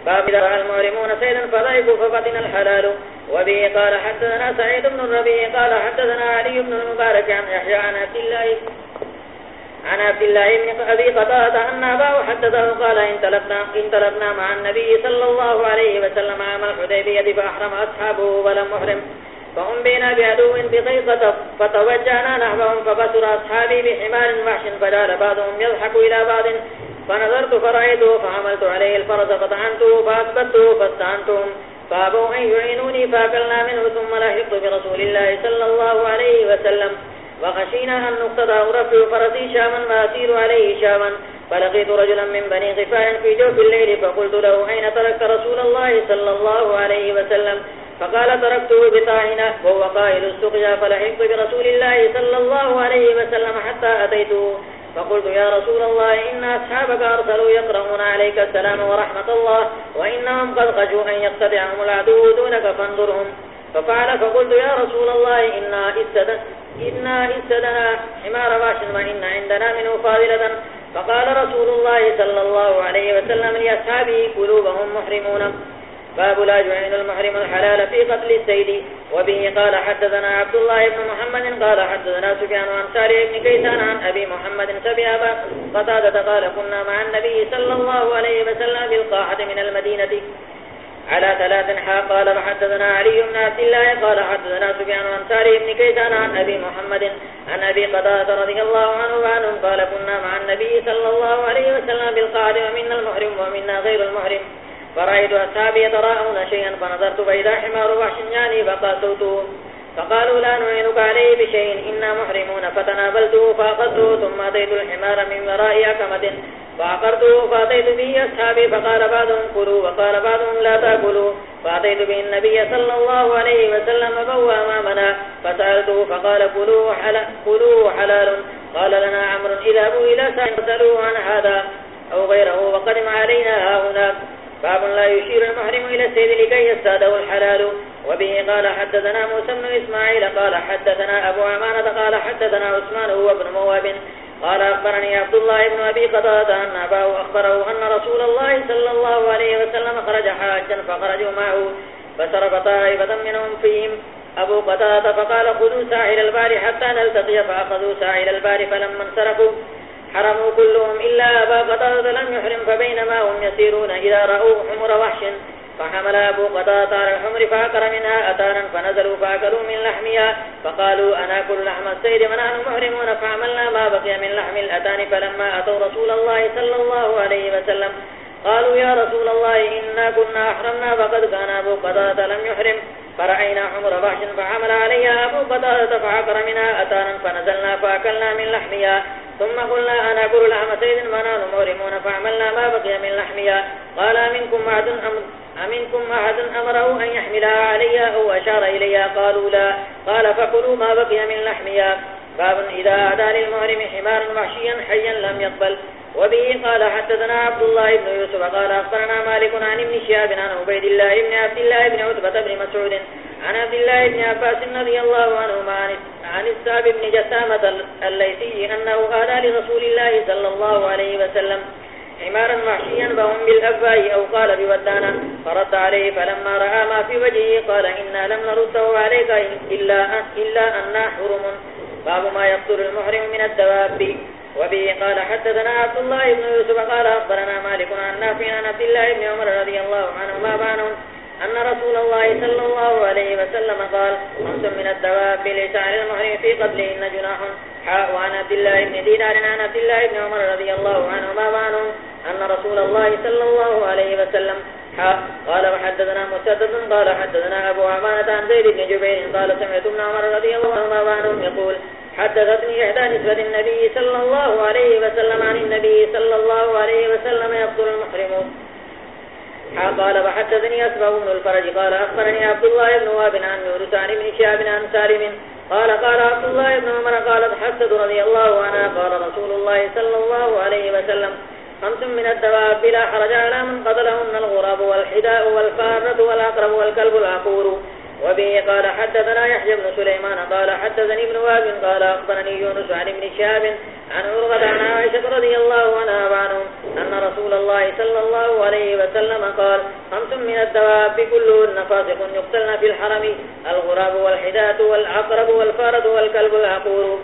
باب إذا رأى المحرمون سيدا فضيفوا ففتن الحلال. وبه قال حدثنا سعيد بن الربيع قال حدثنا علي بن المبارك عن يحيى عن عبد الله عن عبد الله بن أبي قتادة أن أباه حدثه قال انطلقنا, انطلقنا مع النبي صلى الله عليه وسلم عام الحديبية فأحرم أصحابه ولم محرم فهم بينا بعدو بقيقة فتوجعنا نحوهم فبسر أصحابي بحمار وحش فجال بعضهم يضحك إلى بعض. فنظرت فرأيته فعملت عليه الفرس فطعنته فأثبته فاستعنتهم. فأبوا أن يعينوني فأكلنا منه ثم لحقت برسول الله صلى الله عليه وسلم. وخشينا أن نقتضى رفع فرسي شاما وأسير عليه شاما. فلقيت رجلا من بني غفاء في جوف الليل فقلت له أين تركت رسول الله صلى الله عليه وسلم؟ فقال تركته بطاعنة وهو قائل السقيا فلحقت برسول الله صلى الله عليه وسلم حتى أتيته. فقلت يا رسول الله، إن أصحابك أرسلوا يقرؤون عليك السلام ورحمة الله، وإنهم قد خجوا أن يقتدعهم العدو دونك فانظرهم. ففعل فقلت يا رسول الله إنا استدن إنا استدنا حمار باش وإن عندنا منه فاضلة. فقال رسول الله صلى الله عليه وسلم لأصحابه، قلوبهم محرمون. باب لا يعين المحرم الحلال في قتل السيد وبه قال حدثنا عبد الله بن محمد قال حدثنا سفيان عن ساري بن كيسان عن أبي محمد سبي أبا قتادة قال كنا مع النبي صلى الله عليه وسلم بالقاحة من المدينة. على ثلاث حا قال فحدثنا علي بن عبد الله قال حدثنا سفيان عن ساري بن كيسان عن أبي محمد عن أبي قتادة رضي الله عنه وعنهم قال كنا مع النبي صلى الله عليه وسلم بالقاحة ومنا المحرم ومنا غير المحرم. فرأيت أصحابي يتراءون شيئا فنظرت فإذا حمار وحش يعني فقاسوته فقالوا لا نعينك عليه بشيء، إنا محرمون. فتنابلته فأخذته، ثم أتيت الحمار من وراء أكمة. فعقرته فأتيت به أصحابي، فقال بعضهم كلوا، وقال بعضهم لا تأكلوا. فأتيت به النبي صلى الله عليه وسلم فهو أمامنا، فسألته، فقال كلوا كلوا حلال. قال لنا عمر إذا أبو إلى سألوا عن هذا أو غيره، وقدم علينا هؤلاء. باب لا يشير المحرم إلى السيد لكي يستاده الحلال. وبه قال حدثنا موسى بن إسماعيل، قال حدثنا أبو عمانة قال حدثنا عثمان، هو ابن مواب. قال أخبرني عبد الله بن أبي قطاة أن أباه أخبره أن رسول الله صلى الله عليه وسلم خرج حاجا فخرجوا معه فسرب طائفة منهم فيهم. أبو قطاة فقال خذوا ساحل البار حتى نلتقي، فأخذوا ساحل البار فلما انصرفوا حرموا كلهم إلا أبا قطاة لم يحرم، فبينما هم يسيرون إذا رأوا حمر وحش. فحمل أبو قطاة على الحمر فأكر منها أتانا، فنزلوا فأكلوا من لحمها. فقالوا، أنا كل لحم السيد ونحن محرمون فعملنا ما بقي من لحم الأتان. فلما أتوا رسول الله صلى الله عليه وسلم، قالوا، يا رسول الله، إنا كنا أحرمنا، فقد كان أبو قطاة لم يحرم. فرأينا حمر بحش فعمل عليها أبو قتادة فعقر منها أتانا فنزلنا فأكلنا من لحمها ثم قلنا أنا أكل لحم سيد منال مورمون فعملنا ما بقي من لحمها قال أمنكم أحد أمنكم أحد أمره أن يحملها عليها أو أشار إليها؟ قالوا لا. قال فقلوا ما بقي من لحمها. باب إذا أدى للمهرم حمار وحشيا حيا لم يقبل. وبه قال حدثنا عبد الله بن يوسف قال أخبرنا مالك عن ابن شهاب عن عبيد الله بن عبد الله بن عتبة بن مسعود عن عبد الله بن عباس رضي الله عنهما عن الساب بن جسامة الليثي أنه أدى لرسول الله صلى الله عليه وسلم حمارا محشيا بهم بالأفاء أو قال بودانا. فرد عليه فلما رأى ما في وجهه قال إنا لم نرده عليك إلا, إلا أننا حرم باب ما يقتل المحرم من الدواب. وبه قال حدثنا عبد الله بن يوسف قال أخبرنا مالك عن نافع عن عبد الله بن عمر رضي الله عنه ما بانه أن رسول الله صلى الله عليه وسلم قال خمس من الدواب ليس على المحرم في قتلهن جناح. حاء وعن عبد الله بن دينار، عن عبد الله بن عمر رضي الله عنهما بانون أن رسول الله صلى الله عليه وسلم؟ حاء قال، وحدثنا مسدد، قال، حدثنا أبو عمانة عن زيد بن جبير، قال، سمعت ابن عمر رضي الله عنهما بانون يقول، حدثتني إحدى نسبة النبي صلى الله عليه وسلم عن النبي صلى الله عليه وسلم يقتل المحرم. قال وحدثني أسباب بن الفرج قال أخبرني عبد الله بن واب عن يونس بن شعب عن سالم قال قال عبد الله بن عمر قالت حسد رضي الله عنها قال رسول الله صلى الله عليه وسلم خمس من الدواب لا حرج على من قتلهن الغراب والحداء والفارة والأقرب والكلب العقور وبه قال حدثنا يحيى بن سليمان قال حدثني ابن واب قال أخبرني يونس عن ابن شهاب عن عروة عن عائشة رضي الله عنها وعنهم أن رسول الله صلى الله عليه وسلم قال خمس من الدواب كلهن فاسق يقتلن في الحرم، الغراب والحداة والعقرب والفارة والكلب العقور.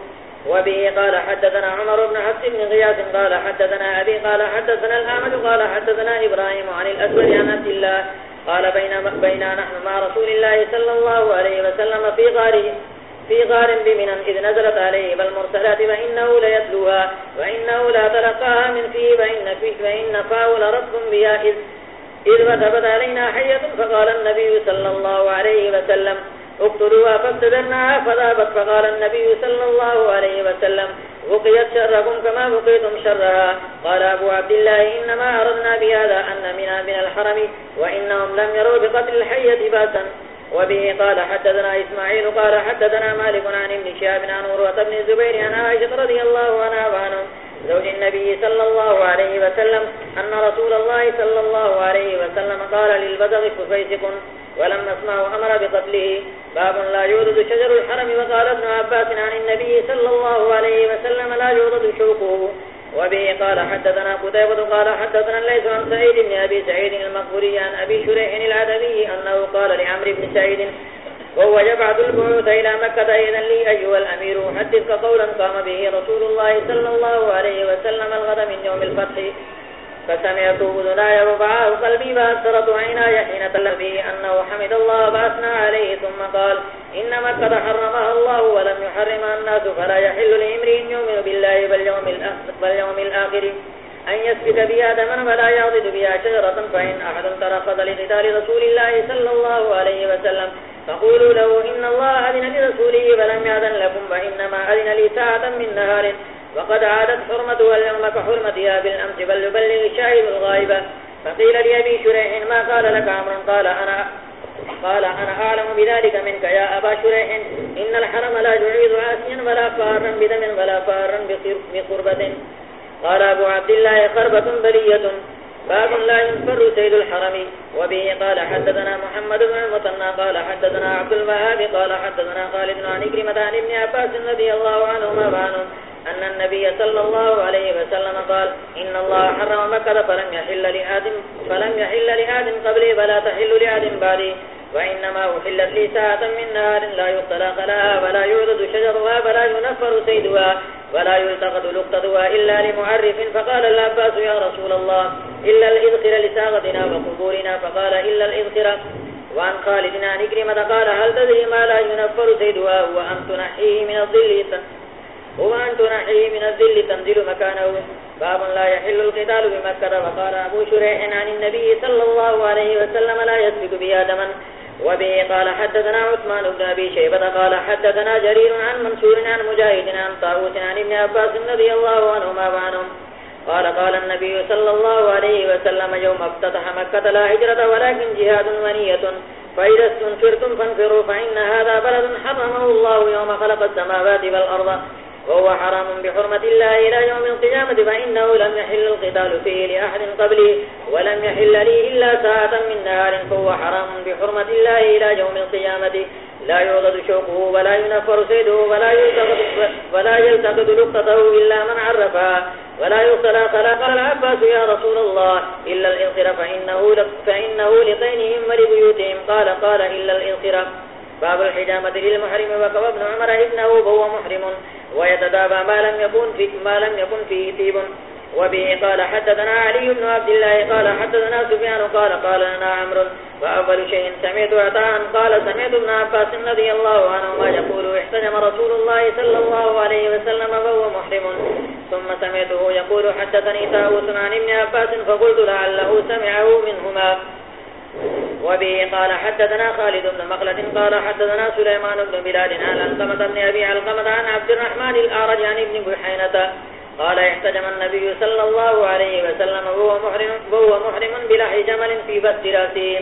وبه قال حدثنا عمر بن حفص بن غياث قال حدثنا أبي قال حدثنا الآمد قال حدثنا إبراهيم عن الأسود عن عبد الله قال بين بينا نحن مع رسول الله صلى الله عليه وسلم في غار في غار بمنا إذ نزلت عليه بالمرسلات وإنه ليتلوها وإنه لا تلقاها من فيه وإن, فيه وإن فاول رب بها إذ, إذ وثبت علينا حية فقال النبي صلى الله عليه وسلم اقتلوها فابتدرناها فذابت فقال النبي صلى الله عليه وسلم بقيت شركم كما بقيتم شرها. قال أبو عبد الله إنما أردنا بهذا أن منا من الحرم وإنهم لم يروا بقتل الحية باسا. وبه قال حدثنا إسماعيل قال حدثنا مالك عن ابن شاب عن عروة بن الزبير عن عائشة رضي الله عنها وعنهم زوج النبي صلى الله عليه وسلم أن رسول الله صلى الله عليه وسلم قال للبدغ ففيسك ولم نسمع أمر بقتله. باب لا يوجد شجر الحرم وقال ابن عباس عن النبي صلى الله عليه وسلم لا يوجد شوقه وبه قال حدثنا قتيبة قال حدثنا ليس عن سعيد بن أبي سعيد المقبوري عن أبي شريح العدبي أنه قال لعمر بن سعيد، وهو يبعث البعوث إلى مكة إذن لي أيها الأمير، حدثك قولا قام به رسول الله صلى الله عليه وسلم الغد من يوم الفتح. فسمعت أذناي وبعاه قلبي فأثرت عيناي حين تلم به أنه حمد الله بأثنى عليه ثم قال إن مكة حرمها الله ولم يحرمها الناس فلا يحل لإمرئ يؤمن بالله واليوم الآخر أن يسفك بها دما ولا يعضد بها شجرة، فإن أحد ترقض لقتال رسول الله صلى الله عليه وسلم فقولوا له إن الله أذن لرسوله فلم يأذن لكم، فإنما أذن لي ساعة من نهار وقد عادت حرمتها اليوم كحرمتها بالأمس بل يبلغ الشاهد الغائبة فقيل لأبي شريح ما قال لك عمرا قال أنا قال أنا أعلم بذلك منك يا أبا شريح. إن الحرم لا يعيد عاسيا ولا فارا بدم ولا فارا بقربة. قال أبو عبد الله خربة بلية. باب لا ينفر سيد الحرم. وبه قال حدثنا محمد بن المثنى، قال حدثنا عبد الوهاب، قال حدثنا خالد عن كريمة عن ابن عباس رضي الله عنهما بانه أن النبي صلى الله عليه وسلم قال إن الله حرم مكة فلم يحل لآدم, فلم يحل لآدم قبلي فلا تحل لآدم بعدي. وإنما أحلت لي ساعة من نهار لا يطلق لها ولا يعرض شجرها ولا ينفر سيدها ولا يلتقط لقطتها إلا لمعرف. فقال العباس يا رسول الله إلا الإذخر لساغتنا وقبورنا. فقال إلا الإذخر. وعن خالدنا نكرمة قال هل تدري ما لا ينفر سيدها وأن تنحيه من الظل؟ وأن تنحيه من الظل تنزل مكانه. باب لا يحل القتال بمكة. وقال أبو شريح عن النبي صلى الله عليه وسلم لا يسبق بها دما وبه قال حدثنا عثمان بن أبي شيبة. قال حدثنا جرير عن منصور عن مجاهد عن طاووس عن ابن عباس رضي الله عنهما وعنهم. قال قال النبي صلى الله عليه وسلم يوم افتتح مكة لا هجرة ولكن جهاد ونية. فإذا استنفرتم فانفروا فإن هذا بلد حرمه الله يوم خلق السماوات والأرض. وهو حرام بحرمة الله إلى يوم القيامة فإنه لم يحل القتال فيه لأحد قبله ولم يحل لي إلا ساعة من نهار فهو حرام بحرمة الله إلى يوم القيامة. لا يوضد شوقه ولا ينفر سيده ولا يلتقد, ولا يلتقد لقطته إلا من عرفها ولا يغسل خلق العباس يا رسول الله إلا الإنصر فإنه, فإنه لطينهم ولبيوتهم قال قال إلا الإنصر. باب الحجامة للمحرم وقوى ابن عمر ابنه وهو محرم ويتدابى ما لم يكن فيه, ما لم يكن فيه تيب وبه قال حدثنا علي بن عبد الله قال حدثنا سفيان قال قال لنا عمرو وأول شيء سمعت عطاء قال سمعت ابن عباس رضي الله عنهما يقول احتجم رسول الله صلى الله عليه وسلم وهو محرم. ثم سمعته يقول حدثني تاوس عن ابن عباس فقلت لعله سمعه منهما. وبه قال حدثنا خالد بن مقلة قال حدثنا سليمان بن بلاد عن علقمة بن أبي علقمة عن عبد الرحمن الأعرج عن ابن بحينة قال احتجم النبي صلى الله عليه وسلم وهو محرم, وهو محرم بلحي جمل في بس راسه.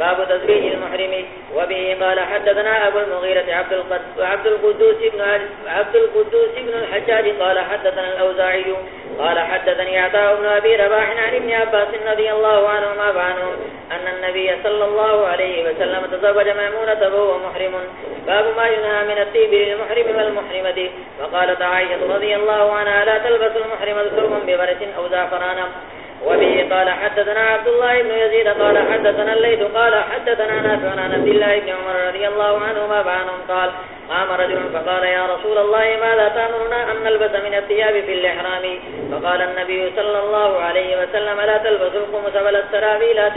باب تزويج المحرم. وبه قال حدثنا أبو المغيرة عبد القدس وعبد القدوس بن عبد القدوس بن الحجاج قال حدثنا الأوزاعي. قال حدثني عطاء بن أبي رباح عن ابن عباس رضي الله عنهما وعنهم أن النبي صلى الله عليه وسلم تزوج ميمونة وهو محرم. باب ما ينهى من الطيب للمحرم والمحرمة. وقالت عائشة رضي الله عنها، لا تلبس المحرمة ثوبا ببرس أو زعفران. وبه قال حدثنا عبد الله بن يزيد قال حدثنا الليث قال حدثنا نافع عن عبد الله بن عمر رضي الله عنهما فعنهم قال، قام رجل فقال، يا رسول الله، ماذا تأمرنا أن نلبس من الثياب في الإحرام؟ فقال النبي صلى الله عليه وسلم، لا تلبسوا القمس ولا السرابيلات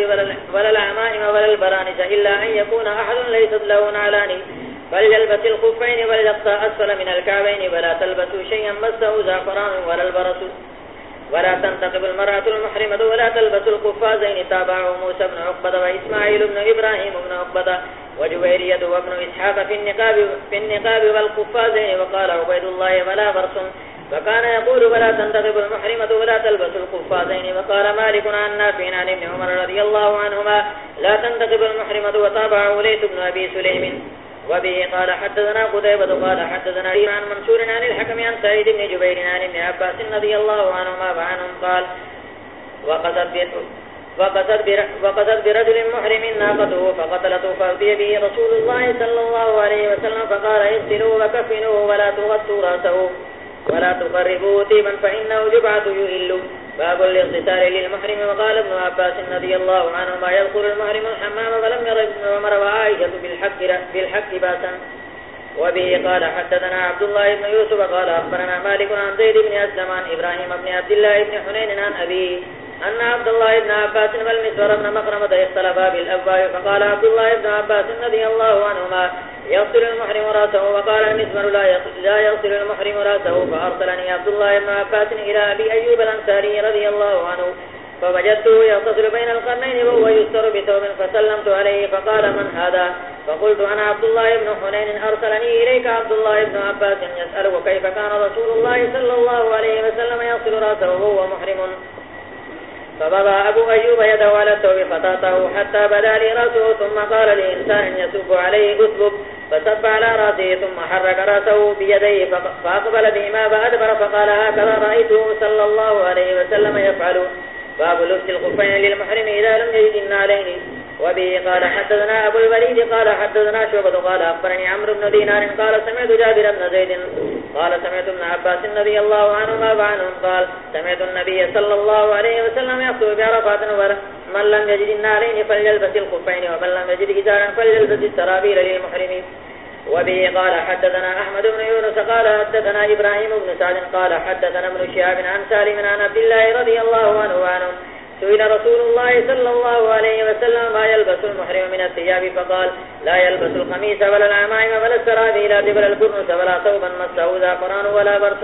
ولا العمائم ولا البرانس إلا أن يكون أحد ليست له نعلان. فليلبس الخفين وليقطع أسفل من الكعبين، ولا تلبسوا شيئا مسه زعفران ولا البرس. ولا تنتقب المرأة المحرمة ولا تلبس القفازين تابعه موسى بن عقبة وإسماعيل بن إبراهيم بن عقبة وجويرية وابن إسحاق في النقاب, في النقاب والقفازين وقال عبيد الله ولا برس فكان يقول ولا تنتقب المحرمة ولا تلبس القفازين وقال مالك عن نافع عن ابن عمر رضي الله عنهما لا تنتقب المحرمة وتابعه ليس بن أبي سليم وبه قال حدثنا قتيبة قال حدثنا عن منصور عن الحكم عن سعيد بن جبير عن ابن عباس رضي الله عنهما وعنهم قال وقصد وقصد برجل محرم ناقته فقتلته فأتي به رسول الله صلى الله عليه وسلم فقال اغسلوا وكفنوا ولا تغطوا راسه ولا تقربوا طيبا فإنه جبعة يهل باب الاغتسال للمحرم. وقال ابن عباس رضي الله عنهما يذكر المحرم الحمام ولم ير ابن عمر وعائشة بالحق, بالحق باسا. وبه قال حدثنا عبد الله بن يوسف قال أخبرنا مالك عن زيد بن أسلم عن إبراهيم بن عبد الله بن حنين عن أبيه. أن عبد الله بن عباس والمسور بن مقرمة يختلفا بالأبواء فقال عبد الله بن عباس رضي الله عنهما، يغسل المحرم راسه وقال المسمر، لا يغسل المحرم راسه فأرسلني عبد الله بن عباس إلى أبي أيوب الأنساري رضي الله عنه، فوجدته يغتسل بين القرنين وهو يستر بثوب، فسلمت عليه، فقال، من هذا؟ فقلت، أنا عبد الله بن حنين، أرسلني إليك عبد الله بن عباس يسأله كيف كان رسول الله صلى الله عليه وسلم يغسل راسه وهو محرم. فبضى أبو أيوب يده على الثوب خطاته حتى بدا لي رأسه ثم قال لإنسان يسب عليه أسبب فسب على رأسه، ثم حرك رأسه بيديه فأقبل بهما فأدبر، فقال هكذا رأيته صلى الله عليه وسلم يفعل. باب لبس الخفين للمحرم، إذا لم يجد النالين وبه قال حدثنا أبو الوليد قال حدثنا شعبة قال أخبرني عمرو بن دينار قال سمعت جابر بن زيد قال سمعت ابن عباس رضي الله عنهما وعنهم قال سمعت النبي صلى الله عليه وسلم يخطب بعرفات من لم يجد النارين فليلبس الخفين ومن لم يجد إزارا فليلبس السرابيل للمحرمين. وبه قال حدثنا أحمد بن يونس قال حدثنا إبراهيم بن سعد قال حدثنا ابن شهاب عن سالم عن عبد الله رضي الله عنه وعنهم سئل رسول الله صلى الله عليه وسلم ما يلبس المحرم من الثياب فقال، لا يلبس القميص ولا العمائم ولا السرابيل ولا البرنس ولا ثوبا مسه زعفران ولا برس.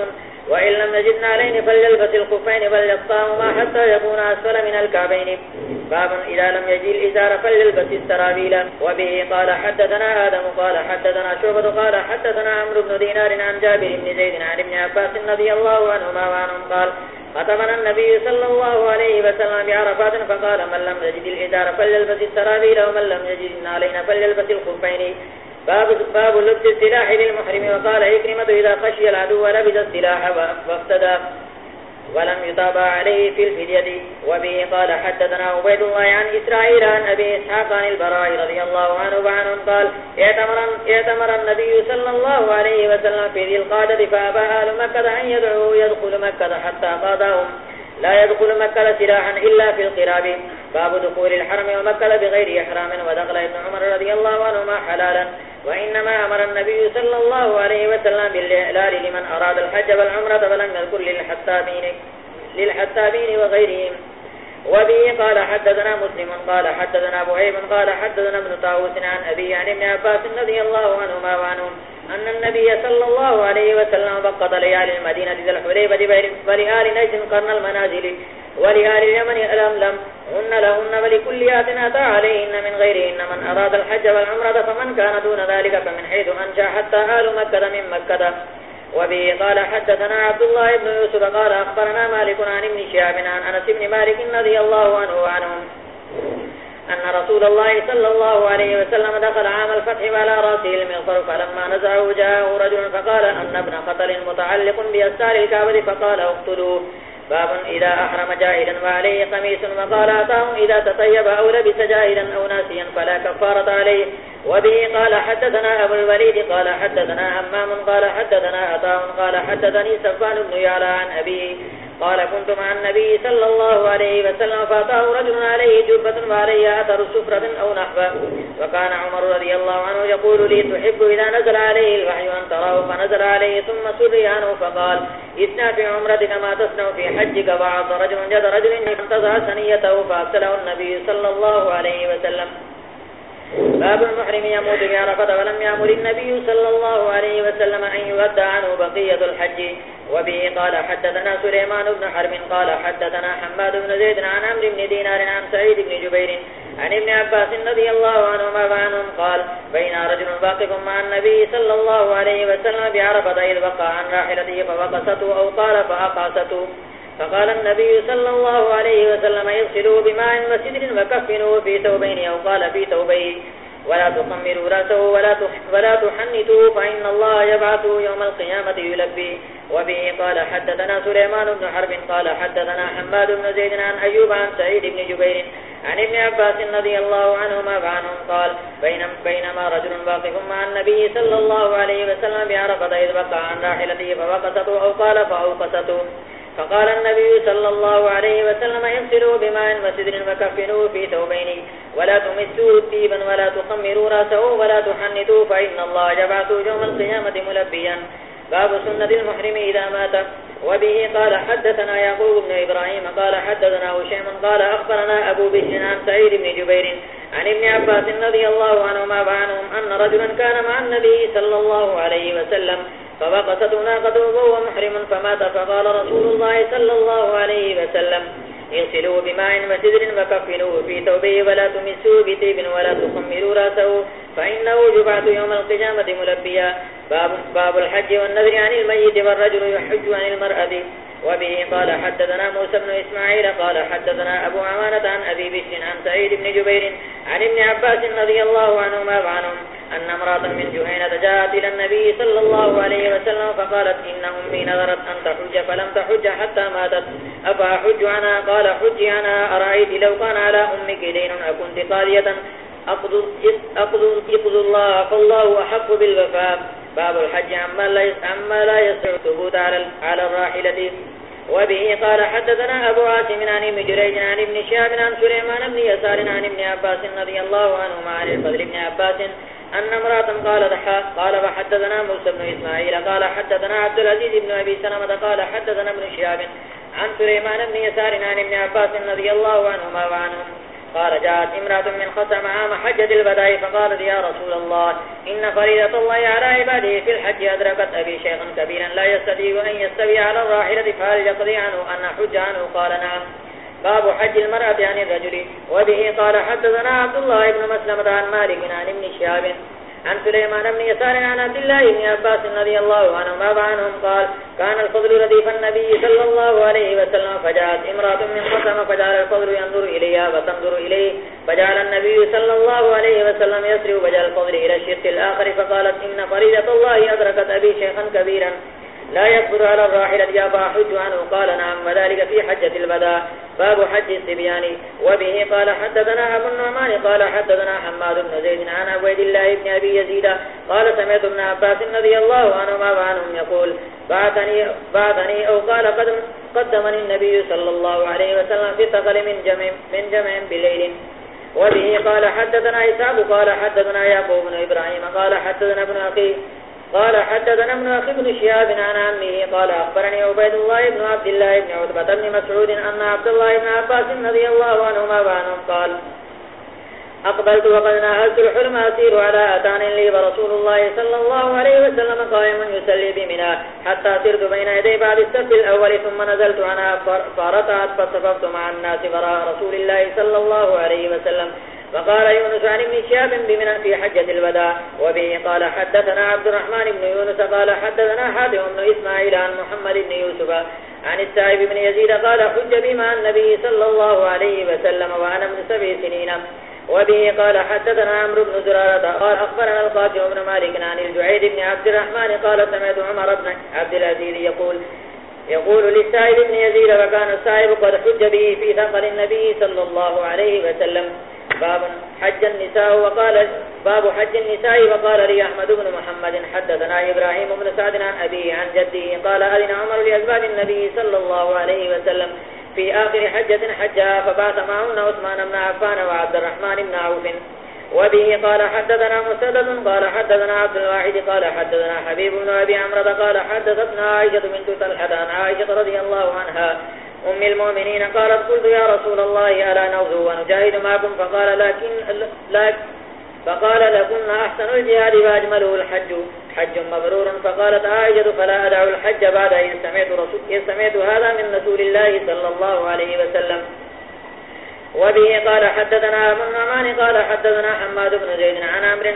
وإن لم نجد نعلين فليلبس الخفين بل حتى يكون أسفل من الكعبين. باب إذا لم يجي الإزار فليلبس السرابيل. وبه قال حدثنا آدم، قال حدثنا شعبة، قال حدثنا عمرو بن دينار عن جابر بن زيد عن ابن عباس رضي الله عنهما وعنهم قال خطبنا النبي صلى الله عليه وسلم بعرفات فقال من لم يجد الإزار فليلبس السرابيل ومن لم يجد علينا فليلبس الخفين. باب باب لبس السلاح للمحرم. وقال إكرمة إذا خشي العدو لبس السلاح وافتدى ولم يطابع عليه في الفدية. وبه قال حدثنا عبيد الله عن إسرائيل عن أبي إسحاق عن البراء رضي الله عنه وعنه قال اعتمر النبي صلى الله عليه وسلم في ذي القادة فأبى آل مكة أن يدعوه يدخل مكة حتى قادهم لا يدخل مكة سلاحا إلا في القراب. باب دخول الحرم ومكة بغير إحرام ودخل ابن عمر رضي الله عنهما حلالا. وإنما أمر النبي صلى الله عليه وسلم بالإعلال لمن أراد الحج والعمرة فلم يذكر للحتابين, للحتابين وغيرهم. وبه قال حدثنا مسلم قال حدثنا أبو عيب قال حدثنا ابن طاوس عن أبي عن ابن عباس رضي الله عنهما وعنهم. أن النبي صلى الله عليه وسلم بقض ليالي المدينة ذي الحليبة ولآل نجد قرن المنازل ولآل اليمن الأملم. هن لهن ولكل آتنا عليهن من غيرهن من أراد الحج والعمرة، فمن كان دون ذلك فمن حيث أنشى حتى آل مكة من مكة. وبه قال حدثنا عبد الله بن يوسف قال أخبرنا مالك عن ابن شعب عن أنس بن مالك رضي الله عنه وعنهم. أن رسول الله صلى الله عليه وسلم دخل عام الفتح وعلى رأسه المغفر فلما نزعه جاءه رجل فقال أن ابن قتل متعلق بأسار الكعبة. فقال اقتلوه. باب إذا أحرم جاهلا وعليه قميس وقال أتاه إذا تطيب أو لبس جاهلا أو ناسيا فلا كفارة عليه. وبه قال حدثنا أبو الوليد. قال حدثنا أمام قال حدثنا أتاه قال حدثني سفان بن يعلى عن أبيه. قال كنت مع النبي صلى الله عليه وسلم فاتاه رجل عليه جبة وعليه أثر سفرة أو نحبة وكان عمر رضي الله عنه يقول لي، تحب إذا نزل عليه الوحي أن تراه فنزل عليه ثم سري عنه فقال إثنى في عمرتك ما تصنع في حجك. وعض رجل جد رجل فانتظر سنيته فأبسله النبي صلى الله عليه وسلم. باب المحرم يموت بعرفة ولم يأمر النبي صلى الله عليه وسلم أن يودع عنه بقية الحج. وبه قال حدثنا سليمان بن حرم قال حدثنا حماد بن زيد عن عمر بن دينار عن سعيد بن جبير عن ابن عباس رضي الله عنهما وعنهم قال بين رجل باقف مع النبي صلى الله عليه وسلم بعرفة إذ وقع عن راحلته فوقسته أو قال فأقاسته. فقال النبي صلى الله عليه وسلم يغسلوا بماء وسدر وكفنوا في ثوبين أو قال في ثوبين. ولا تقمروا رأسه ولا ولا تحنتوا فإن الله يبعثه يوم القيامة يلبي. وبه قال حدثنا سليمان بن حرب قال حدثنا حماد بن زيد عن أيوب عن سعيد بن جبير عن ابن عباس رضي الله عنهما فعنهم قال بينما بينما رجل واقف مع النبي صلى الله عليه وسلم بعرفة إذ بقى عن راحلته فوقسته أو قال فأوقسته. فقال النبي صلى الله عليه وسلم يغسلوا بماء وسدر وكفنوا في ثوبين ولا تمسوا طيبا ولا تقمروا راسه ولا تحنتوا فإن الله جبعثوا يوم القيامة ملبيا. باب سنة المحرم إذا مات. وبه قال حدثنا يعقوب بن إبراهيم قال حدثنا وشيم قال أخبرنا أبو بشر عن سعيد بن جبير عن ابن عباس رضي الله عنهما وعنهم أن رجلا كان مع النبي صلى الله عليه وسلم فوقست ناقته وهو محرم فمات فقال رسول الله صلى الله عليه وسلم اغسلوا بماء وسدر وكفنوا في ثوبه ولا تمسوا بطيب ولا تخمروا راسه فإنه جبعت يوم القيامة ملبيا. باب, باب الحج والنذر عن الميت والرجل يحج عن المرأة. وبه قال حدثنا موسى بن إسماعيل قال حدثنا أبو عمانة عن أبي بشر عن سعيد بن جبير عن ابن عباس رضي الله عنهما وعنهم. أن امرأة من جهينة جاءت إلى النبي صلى الله عليه وسلم فقالت إن أمي نظرت أن تحج، فلم تحج حتى ماتت. أفأحج عنها قال حج عنها أرأيت لو كان على أمك دين، أكنت قاضية. أقض الله، فالله أحق بالوفاء. باب الحج عما لا يسع ثبوت على الراحلة. وبه قال، حدثنا أبو عاصم عن ابن جريج، عن ابن شاب عن سليمان بن يسار، عن ابن عباس رضي الله عنهما، عن الفضل بن عباس أن امرأة قال ضحى قال وحدثنا موسى بن إسماعيل، قال حدثنا عبد العزيز بن أبي سلمة، قال حدثنا ابن شهاب عن سليمان بن يسار عن ابن عباس رضي الله عنهما وعنهم قال، جاءت امرأة من خصم عام حجة البداء فقالت، يا رسول الله، إن فريدة الله على عباده في الحج أدركت أبي شيخا كبيرا لا يستطيع أن يستوي على الراحلة، فهل يقضي عنه أن حج عنه؟ قال، نعم. باب حج المرأة عن الرجل. وبه قال حدثنا عبد الله بن مسلمة عن مالك عن ابن شهاب عن سليمان بن يسار عن عبد الله بن عباس رضي الله عنهما وعنهم قال كان الفضل رديف النبي صلى الله عليه وسلم، فجاءت امرأة من قسم، فجعل الفضل ينظر إليها وتنظر إليه، فجعل النبي صلى الله عليه وسلم يسري وجعل الفضل إلى الشرك الآخر، فقالت إن فريدة الله أدركت أبي شيخا كبيرا. لا يكبر على الراحلة يابا حج عنه. قال نعم وذلك في حجة البداء. باب حج السبيان وبه قال حدثنا أبو النعمان قال حدثنا حماد بن زيد عن أبويد الله بن أبي يزيد. قال سمعت ابن عباس رضي الله عنهما وعنهم يقول بعثني, بعثني أو قال قدم قدمني النبي صلى الله عليه وسلم في ثقل من جمع, من جمع بليل. وبه قال حدثنا إسعب قال حدثنا يعقوب بن إبراهيم قال حدثنا ابن أخي قال حدثنا ابن أخي بن شهاب عن عمه قال أخبرني عبيد الله بن عبد الله بن عتبة بن مسعود أن عبد الله بن عباس رضي الله عنهما وعنهم قال، أقبلت وقد ناهلت الحلم أسير على أتان لي ورسول الله صلى الله عليه وسلم قائما يسلي بمنا حتى سرت بين يدي بعد السبت الأول ثم نزلت عنها فرطعت فصففت مع الناس وراء رسول الله صلى الله عليه وسلم. فقال يونس عن ابن شاب بمنا في حجة الوداع، وبه قال حدثنا عبد الرحمن بن يونس قال حدثنا حاتم بن إسماعيل عن محمد بن يوسف عن السائب بن يزيد قال حج بما النبي صلى الله عليه وسلم وأنا من سبع سنين. وبه قال حدثنا عمرو بن زرارة قال أخبرنا القاسم بن مالك عن الجعيد بن عبد الرحمن قال سمعت عمر بن عبد العزيز يقول يقول للسائب بن يزيد، وكان السائب قد حج به في ثقل النبي صلى الله عليه وسلم. باب حج النساء وقال باب حج النساء وقال لي أحمد بن محمد حدثنا إبراهيم بن سعد عن أبيه عن جده قال أذن عمر لأزواج النبي صلى الله عليه وسلم في آخر حجة حجها فبعث معهن عثمان بن عفان وعبد الرحمن بن عوف. وبه قال حدثنا مسدد، قال حدثنا عبد الواحد، قال حدثنا حبيب بن أبي عمرة قال حدثتنا عائشة بنت تلحة عن عائشة رضي الله عنها أم المؤمنين قالت قلت يا رسول الله ألا نغزو ونجاهد معكم؟ فقال لكن لك فقال لكن أحسن الجهاد فأجمله الحج حج مبرور فقالت عائشة فلا أدع الحج بعد إن سمعت, رسول إن سمعت هذا من رسول الله صلى الله عليه وسلم. وبه قال حدثنا من عمان قال حدثنا حماد بن زيد عن عمر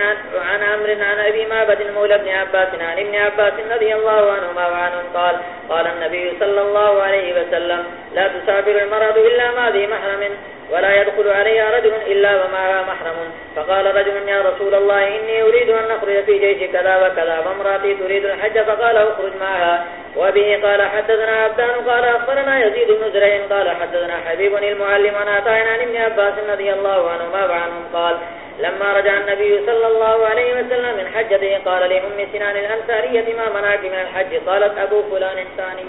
عن عمر عن ابي مابد المولى بن عباس عن ابن عباس رضي الله عنهما وعنهم قال قال النبي صلى الله عليه وسلم لا تسافر المرض الا ما ذي محرم ولا يدخل عليها رجل إلا ومعها محرم. فقال رجل يا رسول الله، إني أريد أن نخرج في جيش كذا وكذا وامراتي تريد الحج، فقال اخرج معها. وبه قال حدثنا عبدان، قال أخبرنا يزيد بن زرين قال حدثنا حبيب المعلم، عن عطاين عن ابن عباس رضي الله عنهما وعنهم قال، لما رجع النبي صلى الله عليه وسلم من حجته، قال لأم سنان الأنسارية ما مناك من الحج؟ قالت أبو فلان ثاني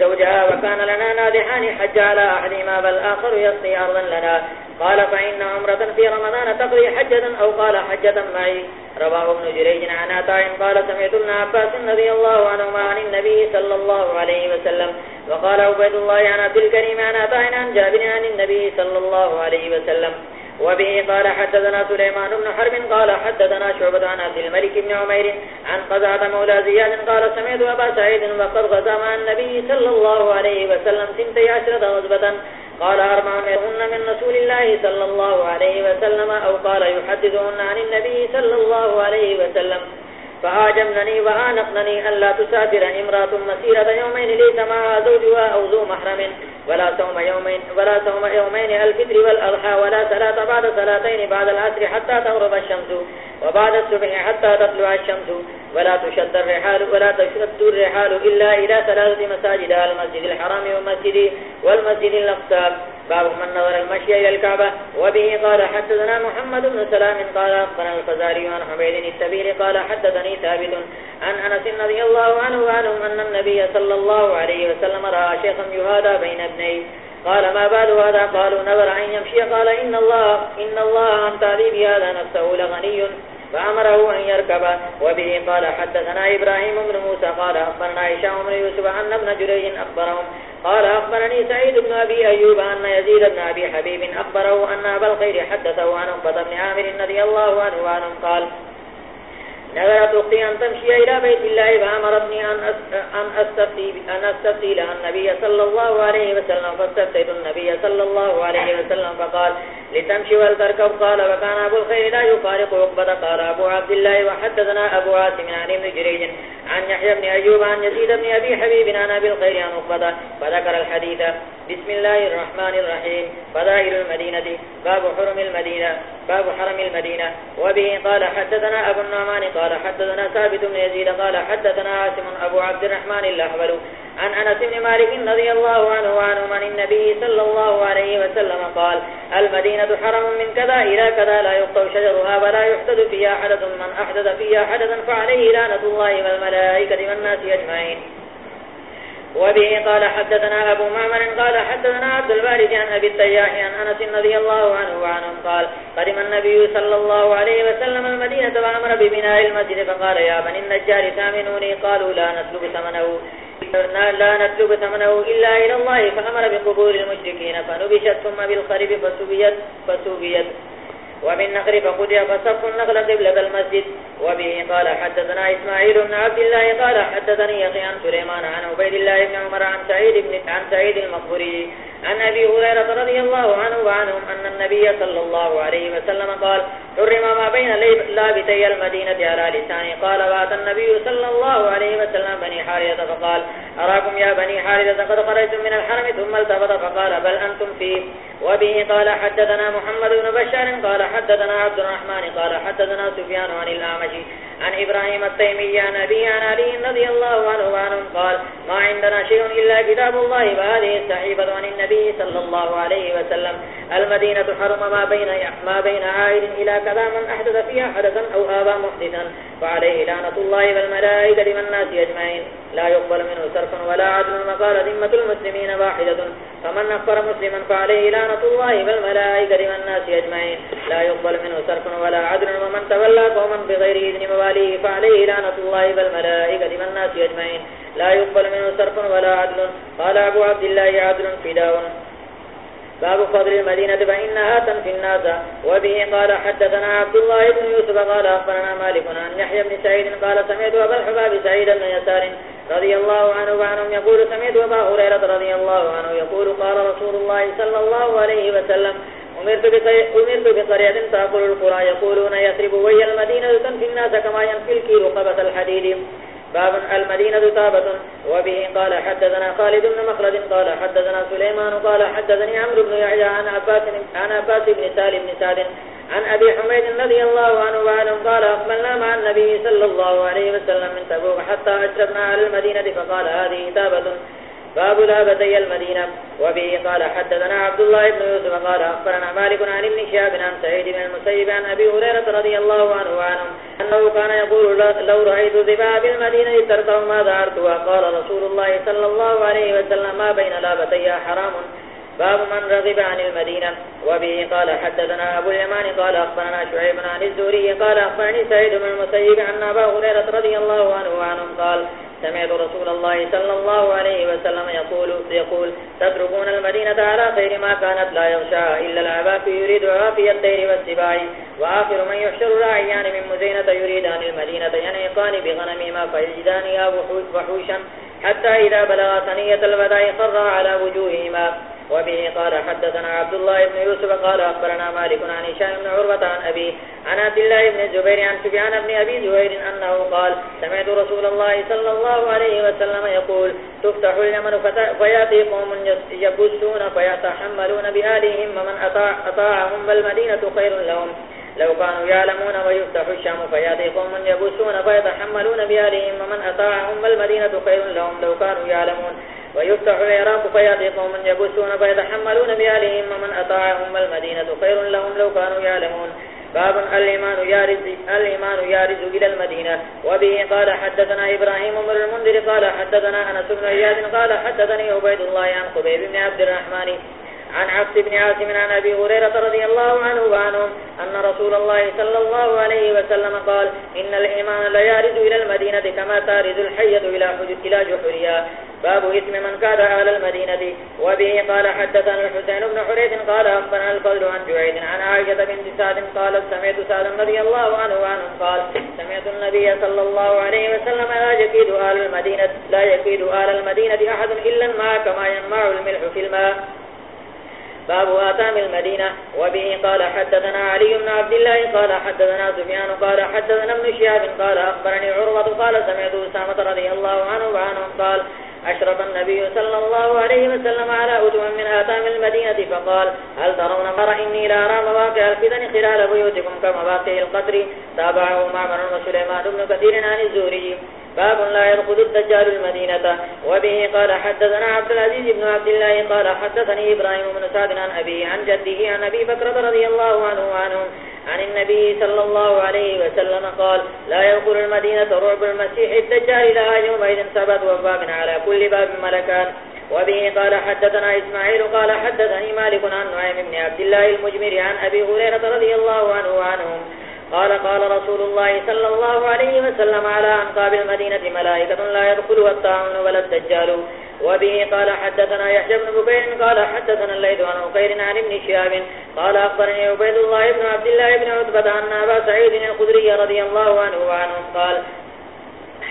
زوجها وكان لنا نادحان حج على أحدهما بل آخر يصي أرضا لنا. قال فإن عمرة في رمضان تقضي حجة أو قال حجة معي. رواه ابن جريج عن عطاء قال سمعت ابن عباس رضي الله عنهما عن النبي صلى الله عليه وسلم وقال عبيد الله عن عبد الكريم عن عطاء عن جابر عن النبي صلى الله عليه وسلم. وبه قال حدثنا سليمان بن حرب قال حدثنا شعبة عن عبد الملك بن عمير عن قزعة مولى زياد قال سمعت أبا سعيد وقد غزى مع النبي صلى الله عليه وسلم سنتي عشرة غزبة قال أربع من رسول الله صلى الله عليه وسلم أو قال يحدثهن عن النبي صلى الله عليه وسلم. فهاجمنني وآنقنني أن لا تسافر امرأة مسيرة يومين ليس معها زوجها أو ذو محرم. ولا صوم يومين ولا صوم يومين الفطر والأضحى، ولا صلاة بعد صلاتين بعد العصر حتى تغرب الشمس. وبعد الصبح حتى تطلع الشمس. ولا تشد الرحال ولا تشد الرحال إلا إلى ثلاثة مساجد المسجد الحرام والمسجد والمسجد الأقصى. باب من نظر المشي إلى الكعبة. وبه قال حدثنا محمد بن سلام قال أخبرنا الفزاري عن حميد التبير قال حدثني ثابت عن أنس رضي الله عنه وعنهم أن النبي صلى الله عليه وسلم رأى شيخا يهادى بين ابنيه. قال ما بعد هذا؟ قالوا نظر أن يمشي. قال إن الله, إن الله عن تعذيب هذا نفسه لغني فأمره أن يركب. وبه قال حدثنا إبراهيم بن موسى. قال أخبرنا إشاء بن يوسف أن ابن جريج أخبرهم. قال أخبرني سعيد بن أبي أيوب أن يزيد بن أبي حبيب أخبره أن أبا الخير حدثه عن أخبط بن عامر النبي الله عنه وعنهم قال نظرت أختي ان تمشي الى بيت الله فأمرتني أن أستفتي أن أستفتي لها النبي صلى الله عليه وسلم فاستفتيت النبي صلى الله عليه وسلم فقال لتمشي ولتركب قال وكان ابو الخير لا يفارق عقبة قال ابو عبد الله وحدثنا أبو عاصم عن ابن جريج عن يحيى بن أيوب عن يزيد بن أبي حبيب عن أبي الخير عن أخبضة فذكر الحديث بسم الله الرحمن الرحيم، فضائل المدينة، باب حرم المدينة، باب حرم المدينة، وبه قال حدثنا أبو النعمان، قال حدثنا ثابت بن يزيد، قال حدثنا عاصم، أبو عبد الرحمن الأحبل عن أنس بن مالك رضي الله عنه وعنه من النبي صلى الله عليه وسلم قال، المدينة حرم من كذا إلى كذا، لا يقطع شجرها ولا يحدث فيها حدث، من أحدث فيها حدثا فعليه لعنة الله والملائكة والناس أجمعين. وبه قال حدثنا أبو معمر قال حدثنا عبد البارج عن أبي التياح عن أنس رضي الله عنه وعنهم قال، قدم النبي صلى الله عليه وسلم المدينة وأمر ببناء المسجد، فقال، يا بني النجار ثامنوني، قالوا، لا نسلب ثمنه. لا نطلب ثمنه إلا إلى الله فأمر بقبور المشركين فنبشت ثم بالخرب فسبيت, فسبيت ومن نخر فقدر فصف النخل قبلة المسجد وبه قال حدثنا إسماعيل بن عبد الله قال حدثني يقي عن سليمان عن عبيد الله بن عمر عن سعيد, بن عن سعيد المقبري عن أبي هريرة رضي الله عنه وعنهم أن النبي صلى الله عليه وسلم قال، حرم ما بين لابتي المدينة على لسانه قال وات النبي صلى الله عليه وسلم بني حارثة فقال، أراكم يا بني حارثة؟ قد خرجتم من الحرم ثم التفت فقال، بل أنتم فيه وبه؟ قال، حدثنا محمد بن بشار، قال، حدثنا عبد الرحمن، قال، حدثنا سفيان عن الأعمش، عن إبراهيم التيمي، عن أبي، عن علي رضي الله عنه وعنهم، قال، ما عندنا شيء إلا كتاب الله، وهذه السحيبة عن النبي النبي صلى الله عليه وسلم. المدينة حرم ما بين ما بين عائد إلى كذا من أحدث فيها حدثا أو آبا محدثا. فعليه لعنة الله والملائكة والناس أجمعين. لا يقبل منه صرفا ولا عدل. وقال ذمة المسلمين واحدة. فمن أخبر مسلما فعليه لعنة الله والملائكة والناس أجمعين. لا يقبل منه صرفا ولا عدل. ومن تولى قوما بغير إذن مواليه فعليه لعنة الله والملائكة والناس أجمعين. لا يقبل منه صرفا ولا عدل. قال أبو عبد الله عدل فداء. باب فضل المدينة، فإنها تنفي الناس. وبه قال حدثنا عبد الله بن يوسف، قال أخبرنا مالك عن يحيى بن سعيد، قال سمعت أبا الحباب سعيد بن يسار رضي الله عنه وعنهم يقول سمعت أبا هريرة رضي الله عنه يقول قال رسول الله صلى الله عليه وسلم، أمرت بقرية تأكل القرى. يقولون يثرب وهي المدينة، تنفي الناس كما ينفي الكيل قبة الحديد. باب المدينة تابة وبه قال حدثنا خالد بن مخلد، قال حدثنا سليمان، قال حدثني عمرو بن يحيى عن عباس عن عباس بن سالم بن سعد عن أبي حميد رضي الله عنه وعنه قال أقبلنا مع النبي صلى الله عليه وسلم من تبوك حتى أشربنا على المدينة، فقال هذه تابة باب لا بدي المدينة. وبه قال حدثنا عبد الله بن يوسف قال أخبرنا مالك عن ابن شاب عن سعيد بن المسيب عن أبي هريرة رضي الله عنه وعنهم أنه كان يقول لو رأيت ذباء بالمدينة ترته ما ذعرتها وقال رسول الله صلى الله عليه وسلم ما بين لا بدي حرام باب من رغب عن المدينة. وبه قال حدثنا أبو اليمان قال أخبرنا شعيب عن الزوري قال أخبرني سعيد بن المسيب عن أبا هريرة رضي الله عنه وعنهم قال سمعت رسول الله صلى الله عليه وسلم يقول, يقول تتركون المدينة على خير ما كانت لا يغشى إلا العباف يريد عافية الدير والسباع. وآخر من يحشر راعيان من مزينة يريدان المدينة ينيقان بغنمهما فيجدانها وحوشا. حتى إذا بلغ ثنية البداء خر على وجوههما. وبه قال حدثنا عبد الله بن يوسف قال أخبرنا مالك عن هشام بن عروة عن أبي عن عبد الله بن الزبير عن سفيان بن أبي زهير أنه قال سمعت رسول الله صلى الله عليه وسلم يقول تفتح اليمن فيأتي قوم يبسون فيتحملون بآلهم ومن أطاعهم بالمدينة خير لهم. لو كانوا يعلمون ويفتح الشام فيأتي قوم يبسون فيتحملون بآلهم ومن أطاعهم بالمدينة خير لهم لو كانوا يعلمون. ويفتح العراق فيأتي قوم يبسون فيتحملون بآلهم ومن أطاعهم المدينة خير لهم لو كانوا يعلمون. باب الإيمان يارز, الإيمان يارز إلى المدينة. وبه قال حدثنا إبراهيم من المنذر قال حدثنا أنس بن عياد قال حدثني عبيد الله عن قبيب بن عبد الرحمن عن عبد بن عاصم عن أبي هريرة رضي الله عنه وعنهم أن رسول الله صلى الله عليه وسلم قال، إن الإيمان لا يارد إلى المدينة كما تارد الحية إلى جحريا باب اسم من كاد أهل المدينة. وبه قال حدثنا الحسين بن حريث قال أخبرنا الفضل عن جعيد عن عائشة بنت سعد قالت، سمعت سعد رضي الله عنه وعنه قال، سمعت النبي صلى الله عليه وسلم لا يكيد أهل المدينة، لا يكيد أهل المدينة أحد إلا الماء كما ينمع الملح في الماء. باب آتام المدينة. وبه قال حدثنا علي بن عبد الله قال حدثنا سفيان قال حدثنا ابن شهاب قال أخبرني عروة قال سمعت أسامة رضي الله عنه وعنهم قال أشرف النبي صلى الله عليه وسلم على أدوى من آتام المدينة، فقال هل ترون مر إني لا أرى مواقع الفتن خلال بيوتكم كمواقع القدر؟ تابعه معمر وسليمان بن كثير عن الزوري باب لا يدخل الدجال المدينة. وبه قال حدثنا عبد العزيز بن عبد الله قال حدثني إبراهيم بن سعد عن أبي عن جده عن أبي بكر رضي الله عنه عن النبي صلى الله عليه وسلم قال، لا يدخل المدينة رعب المسيح الدجال لا يومئذ سبت وباب على كل باب ملكان. وبه قال، حدثنا إسماعيل. قال، حدثني مالك عن نعيم بن عبد الله المجمر عن أبي هريرة رضي الله عنه وعنهم. قال قال رسول الله صلى الله عليه وسلم على أنقاب المدينة ملائكة لا يدخل الطاعون ولا الدجال. وبه قال حدثنا يحيى بن ببين قال حدثنا الليث عن أقير عن ابن شهاب، قال أخبرني عبيد الله بن عبد الله بن عتبة أن أبا سعيد الخدري رضي الله عنه وعنه قال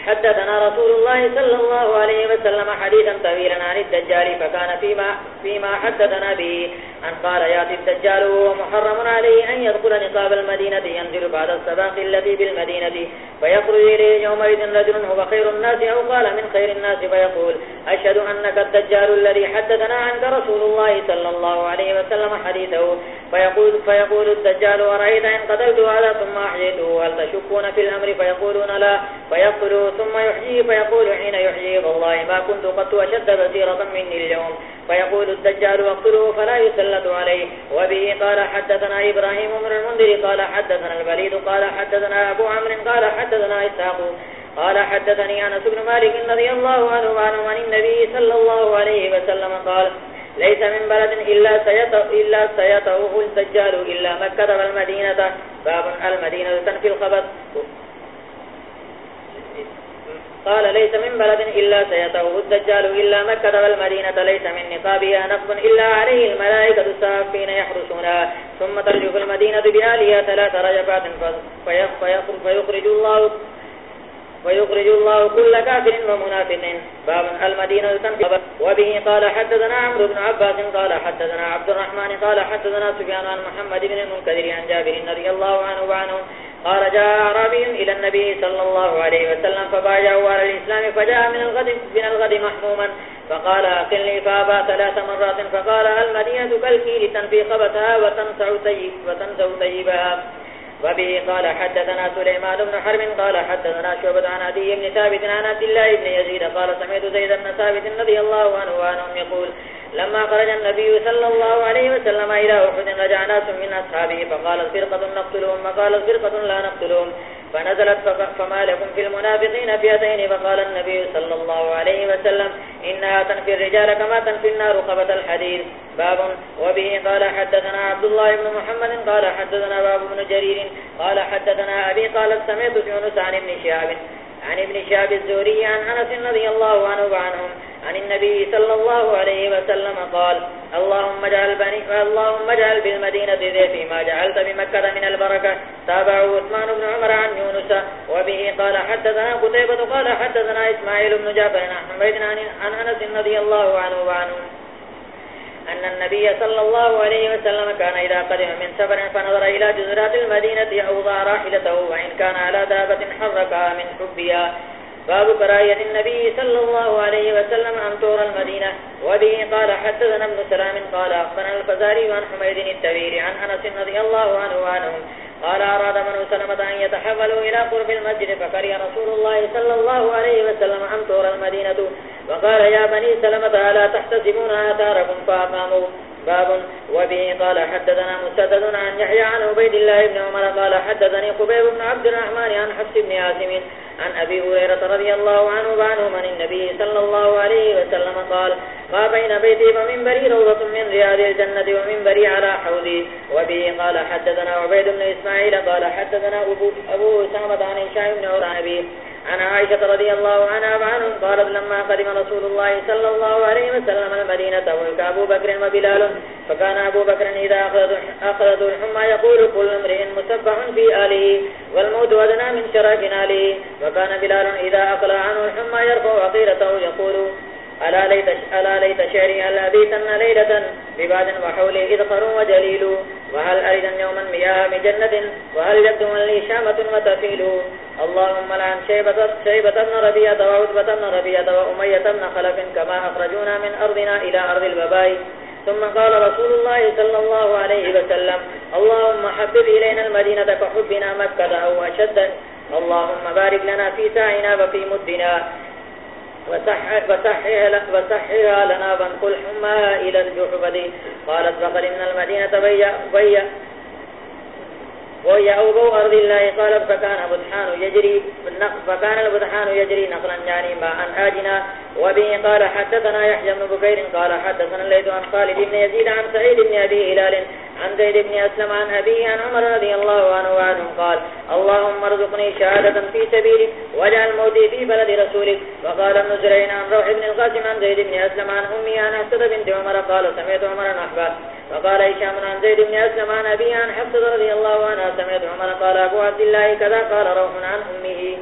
حدثنا رسول الله صلى الله عليه وسلم حديثا طويلا عن الدجال فكان فيما, فيما حدثنا به. أن قال ياتي الدجال وهو محرم عليه أن يدخل نقاب المدينة ينزل بعد السباق الذي بالمدينة فيخرج إليه يومئذ رجل هو خير الناس أو قال من خير الناس فيقول أشهد أنك الدجال الذي حدثنا عنك رسول الله صلى الله عليه وسلم حديثه. فيقول, فيقول الدجال ورأيت إن قتلت هذا ثم أحييته؟ هل تشكون في الأمر؟ فيقولون لا. فيقتلوا ثم يحييه فيقول حين يحييه والله ما كنت قد أشد بصيرة مني اليوم. فيقول الدجال واقتله فلا يسلط عليه. وبه قال حدثنا إبراهيم من المنذر، قال حدثنا البليد قال حدثنا أبو عمر قال حدثنا إساق قال حدثني أنس بن مالك رضي الله عنه وعنه عن النبي صلى الله عليه وسلم قال ليس من بلد إلا إلا سيطوه الدجال، إلا مكة والمدينة باب المدينة تنفي الخبث. قال ليس من بلد إلا سيطوه الدجال إلا مكة والمدينة ليس من نقابها نقب إلا عليه الملائكة السافين يحرسونها. ثم ترجف المدينة بآلية ثلاث رجفات فيخرج الله ويخرج الله كل كافر ومنافق. باب المدينة تنفي وبه قال حدثنا عمرو بن عباس قال حدثنا عبد الرحمن قال حدثنا سفيان عن محمد بن المنكدر عن جابر رضي الله عنه وعنه قال جاء عربي إلى النبي صلى الله عليه وسلم فبايعوا على الإسلام فجاء من الغد, من الغد محموما. فقال أقلني فأبى ثلاث مرات. فقال المدينة كالكيل تنفي خبتها وتنسو طيبها. وبه قال حدثنا سليمان بن حرب. قال حدثنا شعبة عن عدي بن ثابت عن عبد الله بن يزيد. قال سمعت زيد بن ثابت رضي الله عنه وعنهم يقول لما خرج النبي صلى الله عليه وسلم إلى أحد رجع ناس من أصحابه فقالت فرقة نقتلهم وقالت فرقة لا نقتلهم. فنزلت فما لكم في المنافقين فئتين، فقال النبي صلى الله عليه وسلم إنها تنفي الرجال كما تنفي النار خبت الحديث باب وبه قال حدثنا عبد الله بن محمد قال حدثنا باب بن جرير قال حدثنا أبي قال سمعت يونس عن ابن شهاب، عن ابن شهاب الزوري عن أنس رضي الله عنه وعنهم عن النبي صلى الله عليه وسلم قال، اللهم اجعل بني اللهم اجعل بالمدينة ذي فيما جعلت بمكة من البركة. تابعه عثمان بن عمر عن يونس وبه قال حدثنا قتيبة قال حدثنا إسماعيل بن جعفر عن حميد عن أنس رضي الله عنه وعنهم أن النبي صلى الله عليه وسلم كان إذا قدم من سفر فنظر إلى جزرات المدينة أوضى راحلته وإن كان على دابة حركها من حبها. باب كراية النبي صلى الله عليه وسلم أن تور المدينة. وبه قال حدثنا ابن سلام قال أخبرنا الفزاري عن حميد التبير عن أنس رضي الله عنه وعنهم. قال أراد من سلمة أن يتحولوا إلى قرب المسجد فكري رسول الله صلى الله عليه وسلم أن تور المدينة. وقال يا بني سلمة، ألا تحتسبون آثاركم فأقاموا؟ باب وبه قال حدثنا مسدد عن يحيى عن عبيد الله بن عمر قال حدثني قبيب بن عبد الرحمن عن حفص بن عاصم عن أبي هريرة رضي الله عنه وعنه من النبي صلى الله عليه وسلم قال ما بين بيتي ومنبري روضة من رياض الجنة ومنبري على حوضي. وبه قال حدثنا عبيد بن إسماعيل قال حدثنا أبو, أبو سامة عن إشاء بن عرابي عن عائشة رضي الله عنها وعنهم قالت لما قدم رسول الله صلى الله عليه وسلم المدينة ولك أبو بكر وبلال، فكان أبو بكر إذا أخذت الحمى يقول كل امرئ مسبح في آله، والموت ودنا من شرف آله وكان بلال إذا أقلع عنه الحمى يرفع عقيرته يقول ألا ليت, ألا ليت شعري هل أبيتن ليلة ببعد وحولي إذخر وجليل. وهل أريدا يوما مياه بجنة وهل يبدو لي شامة وتفيل؟ اللهم لعن شيبة, شيبة بن ربيعة وعتبة بن ربيعة وأمية بن خلف كما أخرجونا من أرضنا إلى أرض البباي ثم قال رسول الله صلى الله عليه وسلم اللهم حبب إلينا المدينة كحبنا مكة أو أشد اللهم بارك لنا في ساعنا وفي مدنا. وسحها لنا فانقل حماها إلى الجحفة قالت فقل إن المدينة بيّ وهي أوضو أرض الله قالت فكان بدحان يجري فكان البدحان يجري نقلا يعني ما أن آجنا وبه قال حدثنا يحيى بن بكير قال حدثنا الليل عن خالد بن يزيد عن سعيد بن أبي هلال عن زيد بن أسلم عن أبيه عن عمر رضي الله عنه وعنه قال اللهم ارزقني شهادة في سبيلك واجعل موتي في بلد رسولك وقال ابن زرين عن روح بن القاسم عن زيد بن أسلم عن أمي عن حسد بنت عمر قال سمعت عمر نحبا وقال إشام عن زيد بن أسلم عن أبيه عن حفظ رضي الله عنه سمعت عمر قال أبو عبد الله كذا قال روح عن أمه